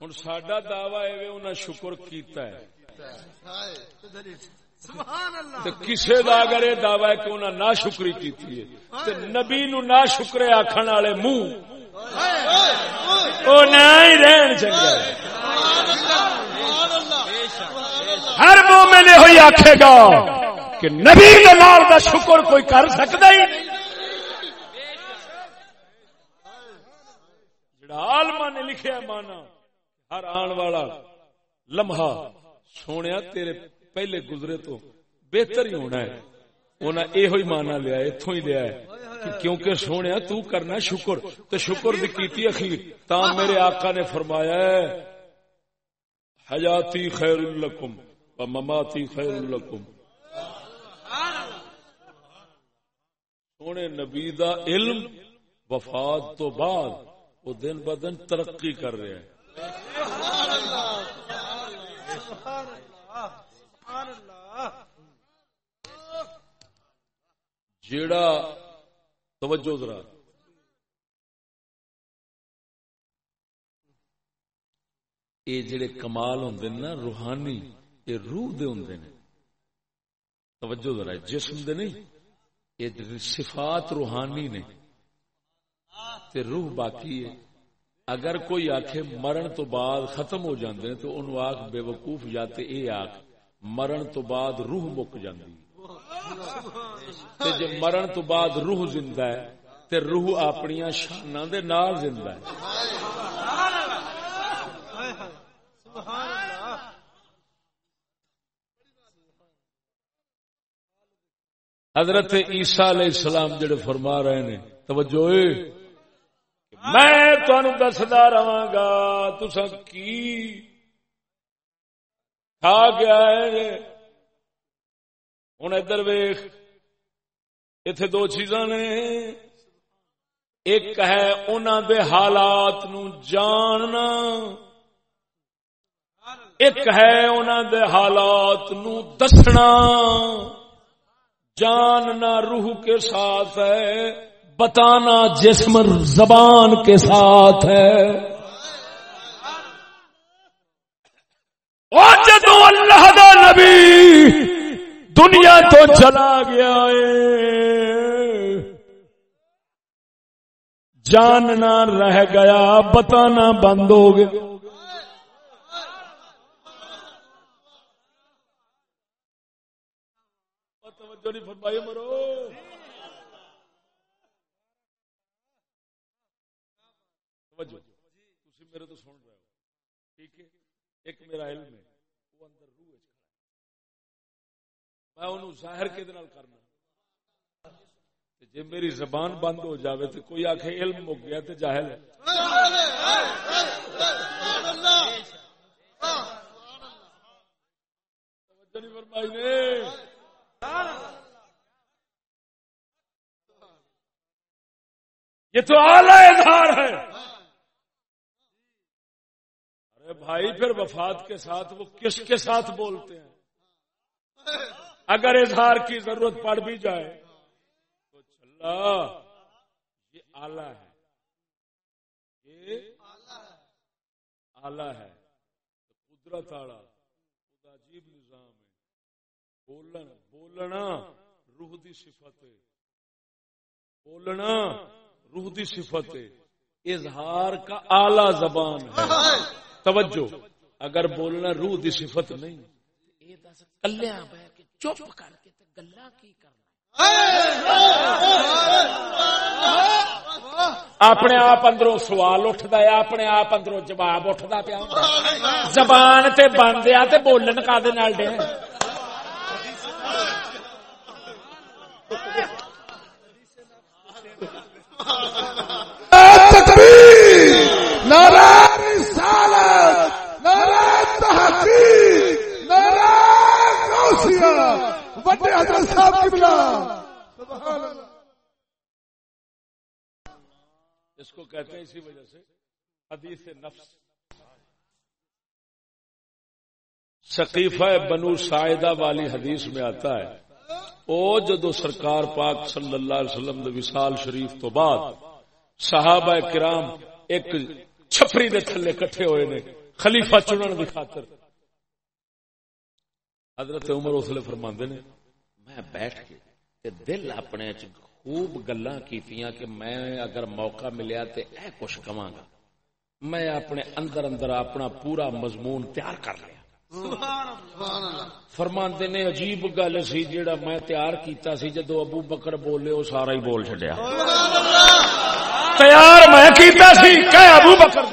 ہوں سڈا دعوی انہیں شکر کیتا ہے۔ کسی کا اگر یہ دعوی ہے کہ انہیں نہ شکری کی نبی نو نہ شکرے آخر والے منہ۔ وہ نہ ہی رہن چنگا ہر مومن یہ آخے گا کہ نبی نال دا شکر کوئی کر سکتا ہی جڑا عالما نے لکھیا مانا ہر آن والا لمحہ سونے تیرے پہلے گزرے تو بہتر ہی ہونا ہے۔ انہیں یہ مانا لیا اتوں ہی لیا ہے کیونکہ سونے، تو کرنا شکر تو شکر بھی کیتی اخیر۔ تا میرے آقا نے فرمایا ہے، حیاتی خیر الکم و مماتی خیر الکم سونے نبی دا علم وفات تو بعد وہ دن ب دن ترقی کر رہے ہیں۔ سبحان اللہ۔ جیڑا توجہ ذرا۔ یہ جڑے کمال ہوں نا، روحانی، یہ روح دے ہوں نے۔ توجہ ذرا جسم دے نہیں، یہ صفات روحانی نے۔ تے روح باقی ہے۔ اگر کوئی آخ مرن تو بعد ختم ہو جاندے تو ان آخ بے وقوف یا تے اے آخ مرن تو بعد روح مک جاندی۔ تے جے مرن تو بعد روح زندہ ہے، تے روح اپنی شانہ دے نال زندہ ہے۔ حضرت عیسیٰ علیہ السلام جڑے فرما رہے نے، توجہ میں تہن دستا رہا گا تسا کی کھا گیا ہے ہوں ادھر ویخ اتے دو چیزاں نے۔ ایک ہے انہوں دے حالات نو جاننا۔ ایک ہے انہوں دے حالات نو دسنا۔ جاننا روح کے ساتھ ہے، بتانا جسم زبان کے ساتھ ہے جدو اللہ دا نبی دنیا تو چلا گیا ہے جاننا رہ گیا بتانا بند ہو گیا فرمائی مرو میرے تو سن رہے ہو ٹھیک ہے ایک میرا علم ہے وہ اندر روح میں انہوں ظاہر کے دنال کرنا جی میری زبان بند ہو جاوے تو کوئی آخ علم مک گیا تو جاہل ہے۔ یہ تو اعلی اظہار ہے۔ ارے بھائی پھر وفات کے ساتھ وہ کس کے ساتھ بولتے ہیں؟ اگر اظہار کی ضرورت پڑ بھی جائے تو چلا یہ آلہ ہے۔ یہ آلہ ہے۔ قدرت آلہ۔ عجیب نظام ہے۔ بولن، بولنا روح دی صفت ہے۔ بولنا روح دی صفت ہے۔ اظہار کا اعلی زبان ہے۔ توجہ، اگر بولنا روح دی صفت نہیں چپ کر کے گلا کی کرنا۔ اپنے آپ اندروں سوال اٹھتا ہے اپنے آپ اندروں جواب اٹھتا پیا۔ زبان تے بند آ تے بولن کا دے اس کو کہتے ہیں اسی وجہ سے حدیث نفس۔ ثقیفہ بنو سائدہ والی حدیث میں آتا ہے، او جدو سرکار پاک صلی اللہ علیہ وسلم دے وصال شریف تو بعد صحابہ کرام ایک چھپری دے تھلے کٹھے ہوئے نے خلیفہ چنن دی خاطر۔ حضرت عمر اسلے فرماندے نے میں بیٹھ کے دل اپنے خوب گلاں کیتیاں کہ میں اگر موقع ملیا تے اے کچھ کواں گا۔ میں اپنے اندر اندر اپنا پورا مضمون تیار کر لیا۔ فرماندے نے عجیب گل سی جیڑا میں تیار کیتا سی جدو ابو بکر بولے وہ سارا ہی بول چڈیا تیار میں کیتا سی کہ ابو بکر۔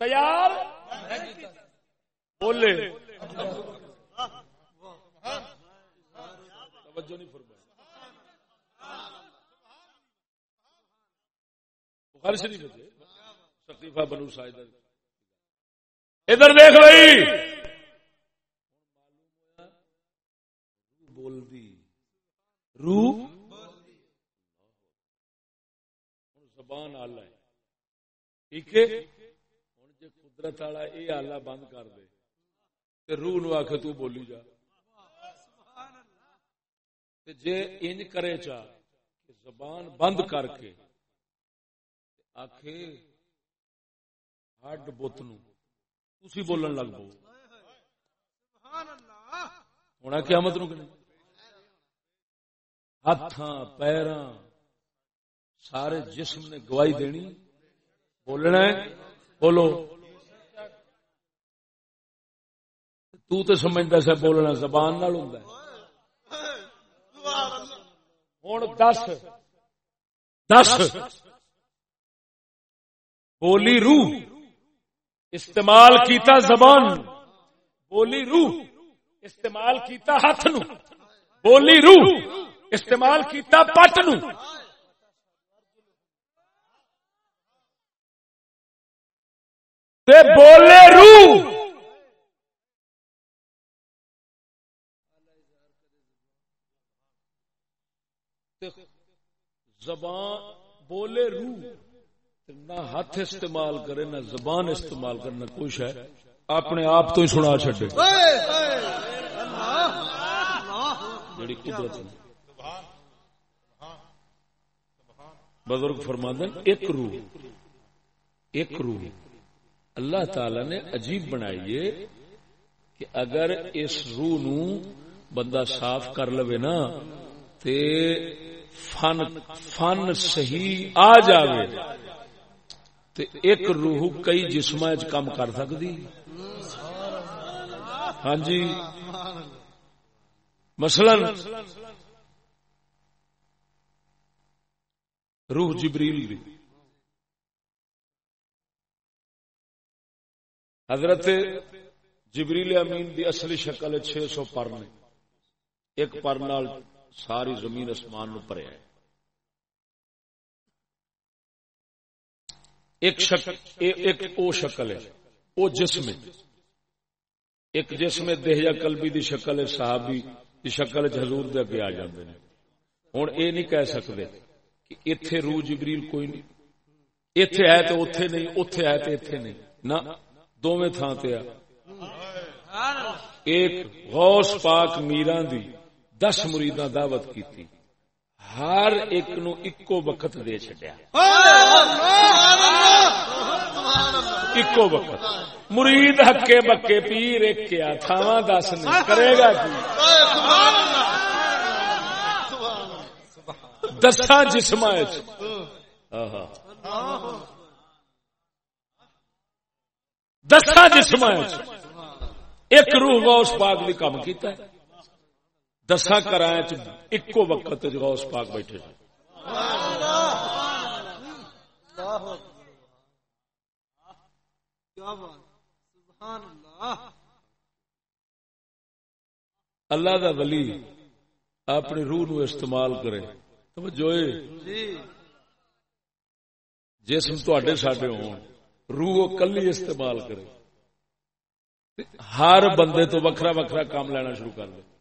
تیار؟ بولے۔ توجہ نہیں فرمائی۔ بخاری شریف ہے جی۔ سقیفہ بنو سائدہ ادھر دیکھ بھائی۔ بول دی روح؟ زبان آلہ ہے۔ ٹھیک ہے؟ ہوں جی قدرت والا یہ آلہ بند کر دے۔ تے روح نو آخ تو بولی جا۔ تے جے انج کرے چا کہ زبان بند کر کے آخے ہڈ بت نو۔ تھی بولن لگ پو۔ ہونا قیامت نو کہ ہاتھ پیر سارے جسم نے گواہی دینی۔ بولنا ہے؟ بولو۔ تو تے سمجھتا سا بولنا زبان نال ہوں ہوں دس۔ دس۔ بولی روح۔ استعمال کیتا زبان۔ بولی روح۔ استعمال کیتا ہاتھ نو۔ بولی روح۔ استعمال کیتا پٹ نو۔ تے بولے روح۔ تے زبان، بولے روح نہ ہاتھ استعمال کرے، نہ زبان استعمال کرے، نہ کچھ ہے۔ اپنے آپ تو ہی سنا چڈے جڑی قدرت بزرگ فرماندن ایک روح ایک روح۔ اللہ تعالی نے عجیب بنائی ہے کہ اگر اس روح نو بندہ صاف کر لوے نا تے فن فن صحیح آ جاوے تے ایک روح کئی جسم کام کر سکتی ہاں جی۔ مثلا روح جبریل دی۔ حضرت جبریل امین دی اصلی شکل چھ سو پر نے ایک پر نال ساری زمین اسمان نو پریا ہے ایک شکل ایک او شکل ہے، او جسم ہے۔ ایک جسم دہیا قلبی دی شکل ہے، صحابی دی شکل چ حضور دے اگے آ جاندے نے۔ ہن اے نہیں کہہ سکدے کہ ایتھے روح جبریل کوئی نہیں۔ ایتھے ہے تے اوتھے نہیں، اوتھے ہے تے ایتھے نہیں۔ نہ، دوویں تھاں تے آ۔ ایک غوث پاک میران دی دس مریداں دعوت کیتی۔ ہر ایک نو اکو وقت دے چڈیا اکو وقت۔ مرید ہکے بکے پیر ایک کیا تھاواں دس نہیں کرے گا کی دساں جسم دساں جسم ایک روح غوث پاک بھی کام کیتا ہے۔ دساں کرائے اکو وقت غوث پاک بیٹھے اللہ دا ولی اپنی روح نو استعمال کرے۔ توجہ جسم تے ساڈے ہون، روح کلی استعمال کرے۔ ہر بندے تو وکھرا وکھرا کام لینا شروع کر دے۔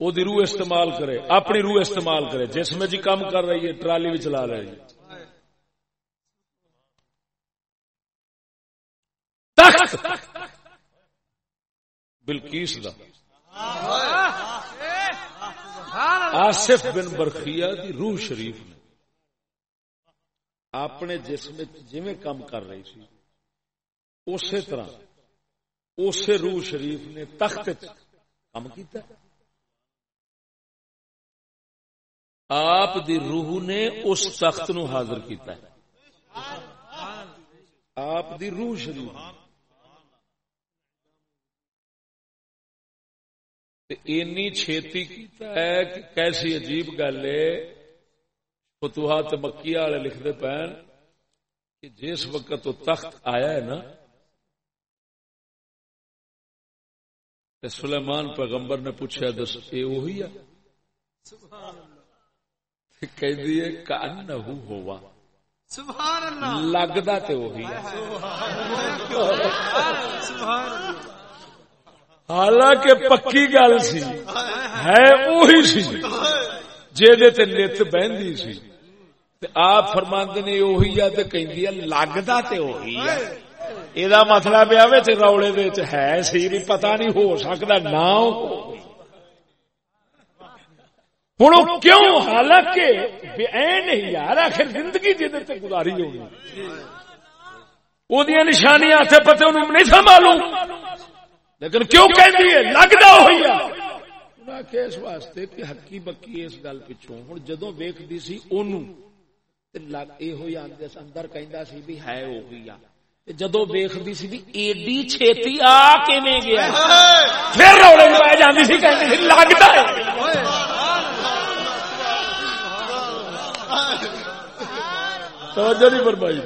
وہ روح استعمال کرے اپنی روح استعمال کرے جس میں جی کام کر رہی ہے ٹرالی بھی چلا رہی ہے بلکیس دا آصف بن برخیا دی روح شریف نے اپنے جسم جی کام کر رہی سی اسی طرح اسی روح شریف نے تخت کام کیتا آپ دی روح نے اس تخت نو حاضر کیتا ہے۔ آپ دی روح شریف اینی چھیتی کیتا ہے کہ کیسی عجیب گل ہے۔ فتوحات مکی والے لکھتے پین کہ جس وقت تو تخت آیا ہے نا سلیمان پیغمبر نے پوچھا دس یہ وہی ہے؟ ہوا. وہی ہے۔ حالانکہ پکی گل سی ہے وہی سی جی نت بہندی سی۔ آپ فرماند نے اہی ہے تو کہ لگتا تو ہے۔ یہ مطلب روڑے دے ہے سی بھی پتا نہیں ہو سکتا نہ ہوں کیوں حالانکہ نہیں یار آخر زندگی جی گزاری ہوگی وہ نشانیاں آتے پتے انہوں نہیں سنبھالوں لیکن کیوں کہ لگتا ہوئی اس واسطے کہ حقی بکی اس گل پچھو ہوں جدو ویکتی سی یہ اندر کہ سی بھی ہے وہ گئی جدو ویختی سی ایڈی چھتی آ کے گیا؟ پھر روڑے پائے جاتی سی کہ لگتا ہے۔ توجہ نہیں فرمائی۔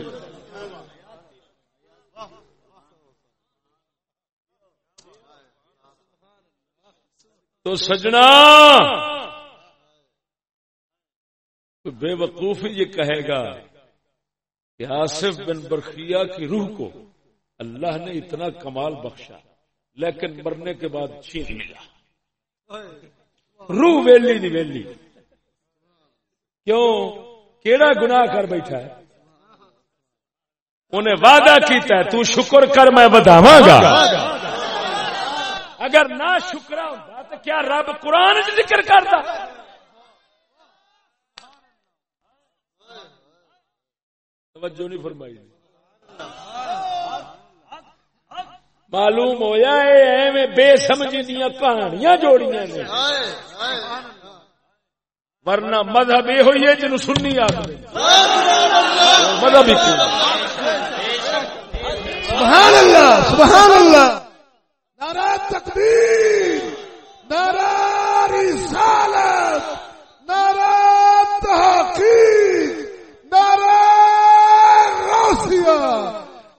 تو سجنا۔ بے وقوف یہ کہے گا۔ کہ آصف بن برخیا کی روح کو اللہ نے اتنا کمال بخشا، لیکن مرنے کے بعد چھین لیا۔ روح ویلی نہیں ویلی۔ کیوں؟ کیڑا گناہ کر بیٹھا ہے؟ انہیں وعدہ کیتا ہے، تو شکر کر میں بداواں گا۔ اگر نہ شکرا ہوتا تو کیا رب قرآن ذکر کرتا توجہ نہیں فرمائی معلوم ہویا ہے بے سمجھی دیا کہانیاں جوڑیاں نے۔ ورنہ مذہب یہ ہوئی ہے جنہوں سننی آ مذہب ہی سبحان اللہ سبحان اللہ نعرہ تقدیر نعرہ رسالت، نعرہ تحقیق نعرہ غوثیہ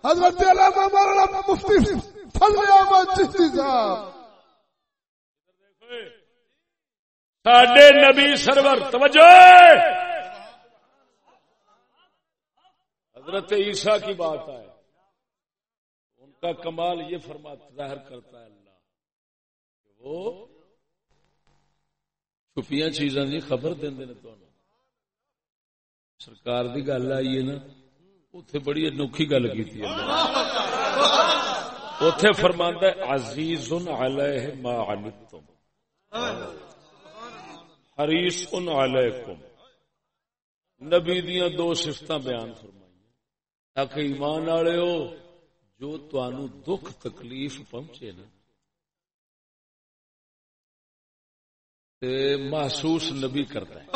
حضرت علامہ مولانا مفتی فضل احمد چشتی صاحب۔ ساڈے نبی سرور، توجہ! حضرت عیسیٰ کی بات ہے ان کا کمال یہ فرما، ظاہر کرتا ہے اللہ کہ وہ چھپیاں چیزاں کی خبر دیں سرکار دی گل آئی ہے نا اتے بڑی انوکھی گل کی اتے فرماندہ عزیز علیہ ما عنتم. حریص ان علیکم۔ نبی دیاں دو صفتاں بیان فرمائی تاکہ ایمان والے ہو جو تنوع دکھ تکلیف پہنچے نا۔ محسوس نبی کرتا ہے۔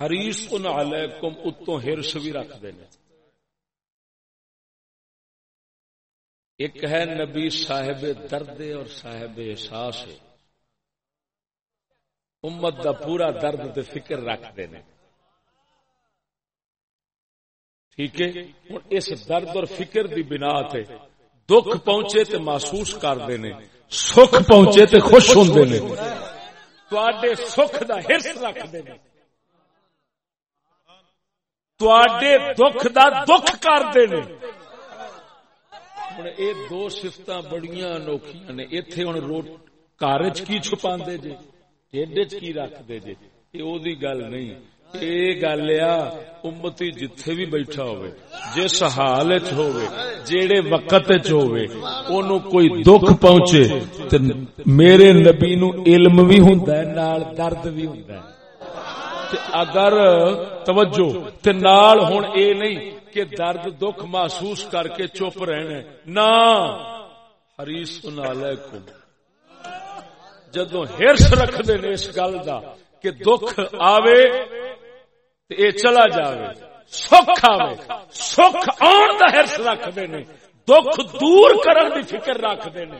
ہریس ان علیکم اتوں ہرس بھی رکھ دینے۔ ایک ہے نبی صاحب درد اور صاحب احساس امت دا پورا درد تے فکر رکھ دینے۔ ٹھیک ہے؟ ہوں اس درد اور فکر دی بنا تے دکھ پہنچے تے محسوس کرتے ہیں سکھ پہنچے تے خوش ہوں تے سکھ دا ہرس رکھتے ہیں تے دکھ دا دکھ کرتے ہیں۔ ہوں یہ دو سفت بڑی انوکھیاں نے اتنے ہوں روٹ کار کی چھپا جے ٹھڈ چ کی رکھتے جے۔ یہ گل نہیں یہ گل آ، امتی جتھے بھی بیٹھا ہوئے جس حال ہوئے جیڑے وقت ہوئے اونوں کوئی دکھ پہنچے تے میرے نبی نو علم بھی ہوندا ہے، نال درد بھی ہوندا ہے۔ تے اگر توجہ تے نال ہن اے نہیں کہ درد دکھ محسوس کر کے چپ رہنا نہ حریص علیکم۔ جدو ہرس رکھتے نے اس گل کا کہ دکھ آوے تے اے چلا جاوے۔ سکھ آوے۔ سکھ آن دا ہرس رکھتے نے دکھ دور کرن دی فکر رکھتے نے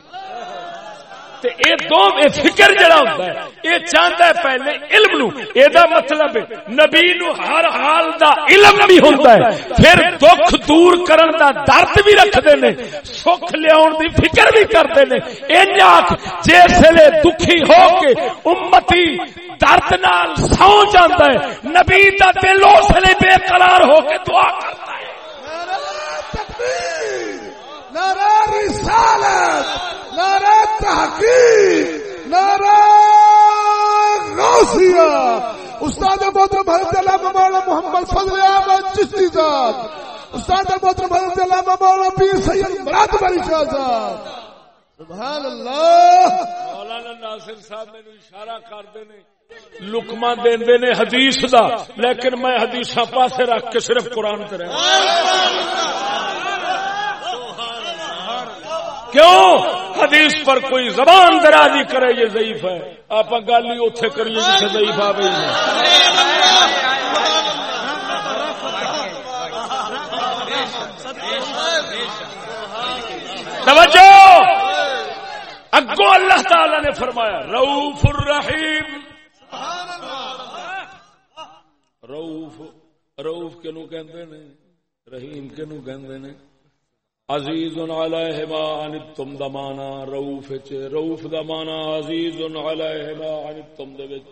اے دو اے فکر جڑا ہوتا ہے، اے چاہتا ہے پہلے علم نو۔ اے دا مطلب ہے، نبی نو ہر حال دا علم بھی ہوتا ہے، پھر دکھ دور کرن دا درد بھی رکھتے نے، سکھ لیاؤن دی فکر بھی کرتے نے۔ اے آخ جیسے دکھی ہو کے امتی درد نال سو جاتا ہے، نبی دا دل اس لیے بے قرار ہو کے دعا کرتا ہے۔ نعرہ رسالت۔ نعرہ تحقیق نعرہ غوثیہ۔ استاد محترم حضرت علامہ مولانا محمد فضل احمد چشتی صاحب۔ استاد محترم حضرت علامہ مولانا پیر سید مراد بری شاہ صاحب۔ سبحان اللہ مولانا ناصر صاحب میرے اشارہ کرتے نے۔ لکما دے نے حدیث دا لیکن میں حدیث پاسے رکھ کے صرف قرآن تے رہا کیوں؟ حدیث پر کوئی زبان درازی کرے، یہ ضعیف ہے۔ آپ گل ہی اتے کریے جسے ضعیف آ گئی توجہ! اگو اللہ تعالی نے فرمایا روف الرحیم۔ روف روف کنو کہندے نے؟ رحیم کنو کہندے نے؟ عزیز علیہ ما انتم دمانا روف چ روف دمانا عزیز علیہ ما انتم دے وچ۔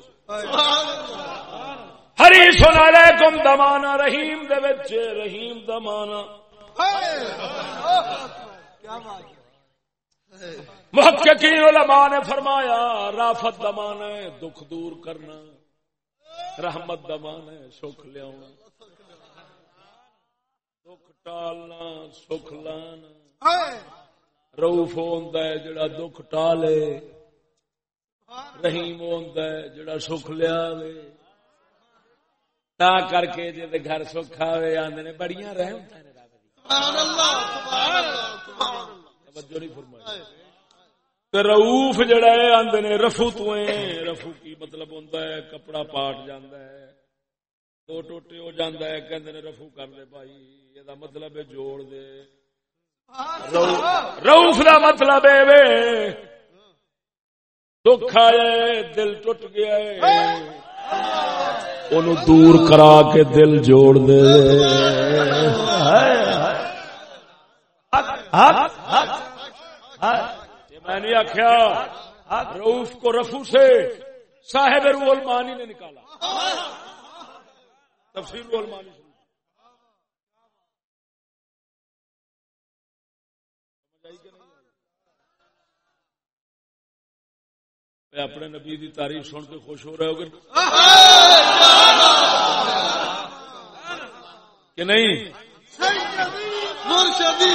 حریص علیکم دمانا رحیم دے وچ رحیم دمانا محققین علماء نے فرمایا رافت دمان ہے دکھ دور کرنا۔ رحمت دمان ہے سکھ لیا ٹالنا سکھ لانا روف ہوندا ہے جڑا دکھ ٹالے رحیم ہوندا ہے جڑا سکھ لیا وے تا کر کے جے گھر سکھ آوے آندے نے بڑیاں رحم سبحان اللہ سبحان اللہ توجہ نہیں فرمائی روف جڑا ہے آندے نے رفو تو رفو کی مطلب ہوندا ہے کپڑا پاٹ جاندا ہے دو ٹوٹے ہو جاندا ہے کہندے نے رفو کر دے بھائی یہ مطلب ہے جوڑ دے روف کا مطلب ہے دکھ آئے دل ٹوٹ گیا ان دور کرا کے دل جوڑ دے میں نے آخیا روف کو رفو سے صاحب رول مانی نے نکالا تفصیل رول مانی سے اپنے نبی دی تعریف سن کے خوش ہو رہے ہو کہ نہیں؟ مرشدی.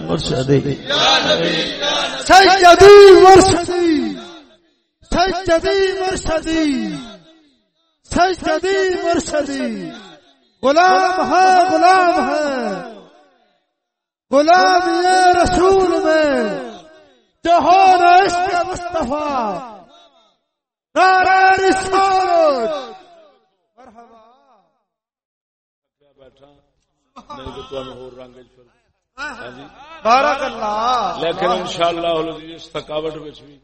مرشدی سیدی مرشدی. سیدی مرشدی. سیدی مرشدی. غلام ہے غلام ہے. غلام یہ رسول میں. جہان عشق مصطفیٰ۔ نعرہ رسالت۔ مرحبا۔ بارک اللہ۔ لیکن انشاءاللہ تھکاوٹ وچ بھی۔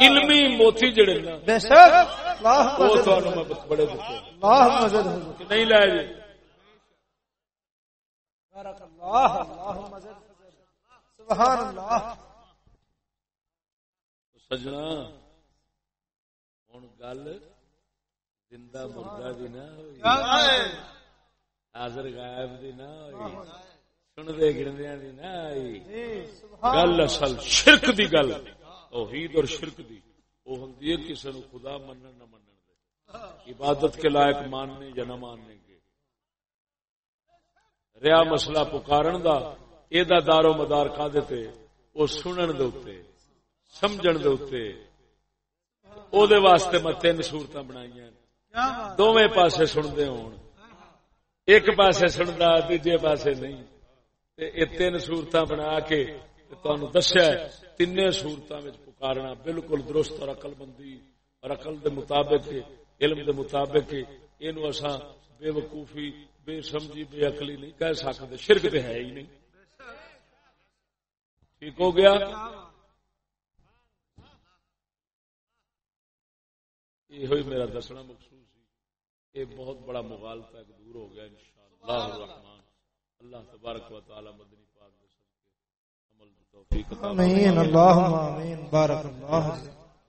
علمی موتی جڑے نا بے شک۔ اللہ وہ مزد تھانوں میں بڑے دتے اللہ مزد حضور کہ نہیں لائے جی۔ بارک اللہ۔ اللہ مزد سبحان اللہ۔ سجنا ہوں گل زندہ مردہ دی نہ ہوئی حاضر غائب دی نہ ہوئی سندے گرندیاں دی نہ آئی گل اصل شرک دی گل توحید اور شرک دی وہ ہے کسی نو خدا منن نہ منن دے عبادت کے لائق ماننے یا نہ ماننے کے ریا مسئلہ پکارن دا اے دا دارو مدار کا دیتے وہ سنن دے سمجھن دے اوتے۔ او دے واسطے میں تین صورتاں بنائیاں دوویں پاسے سندے ہون۔ ایک پاسے سندا دوجے پاسے نہیں۔ تے اے تین صورتاں بنا کے تے تانوں دسیا ہے تینے صورتاں وچ پکارنا بالکل درست اور عقل مندی اور عقل دے مطابق، علم دے مطابق، اینو اساں بے وقوفی، بے سمجھی، بے عقلی نہیں کہہ سکتے شرک تے ہے ہی نہیں۔ ٹھیک ہو گیا؟ یہ ہوئی میرا دسنا مقصود سی یہ بہت بڑا مغالطہ ایک دور ہو گیا انشاءاللہ الرحمن۔ اللہ تبارک و تعالی مدنی پاک دے صدقے، عمل توفیق عطا فرمائے۔ آمین اللهم آمین، بارک اللہ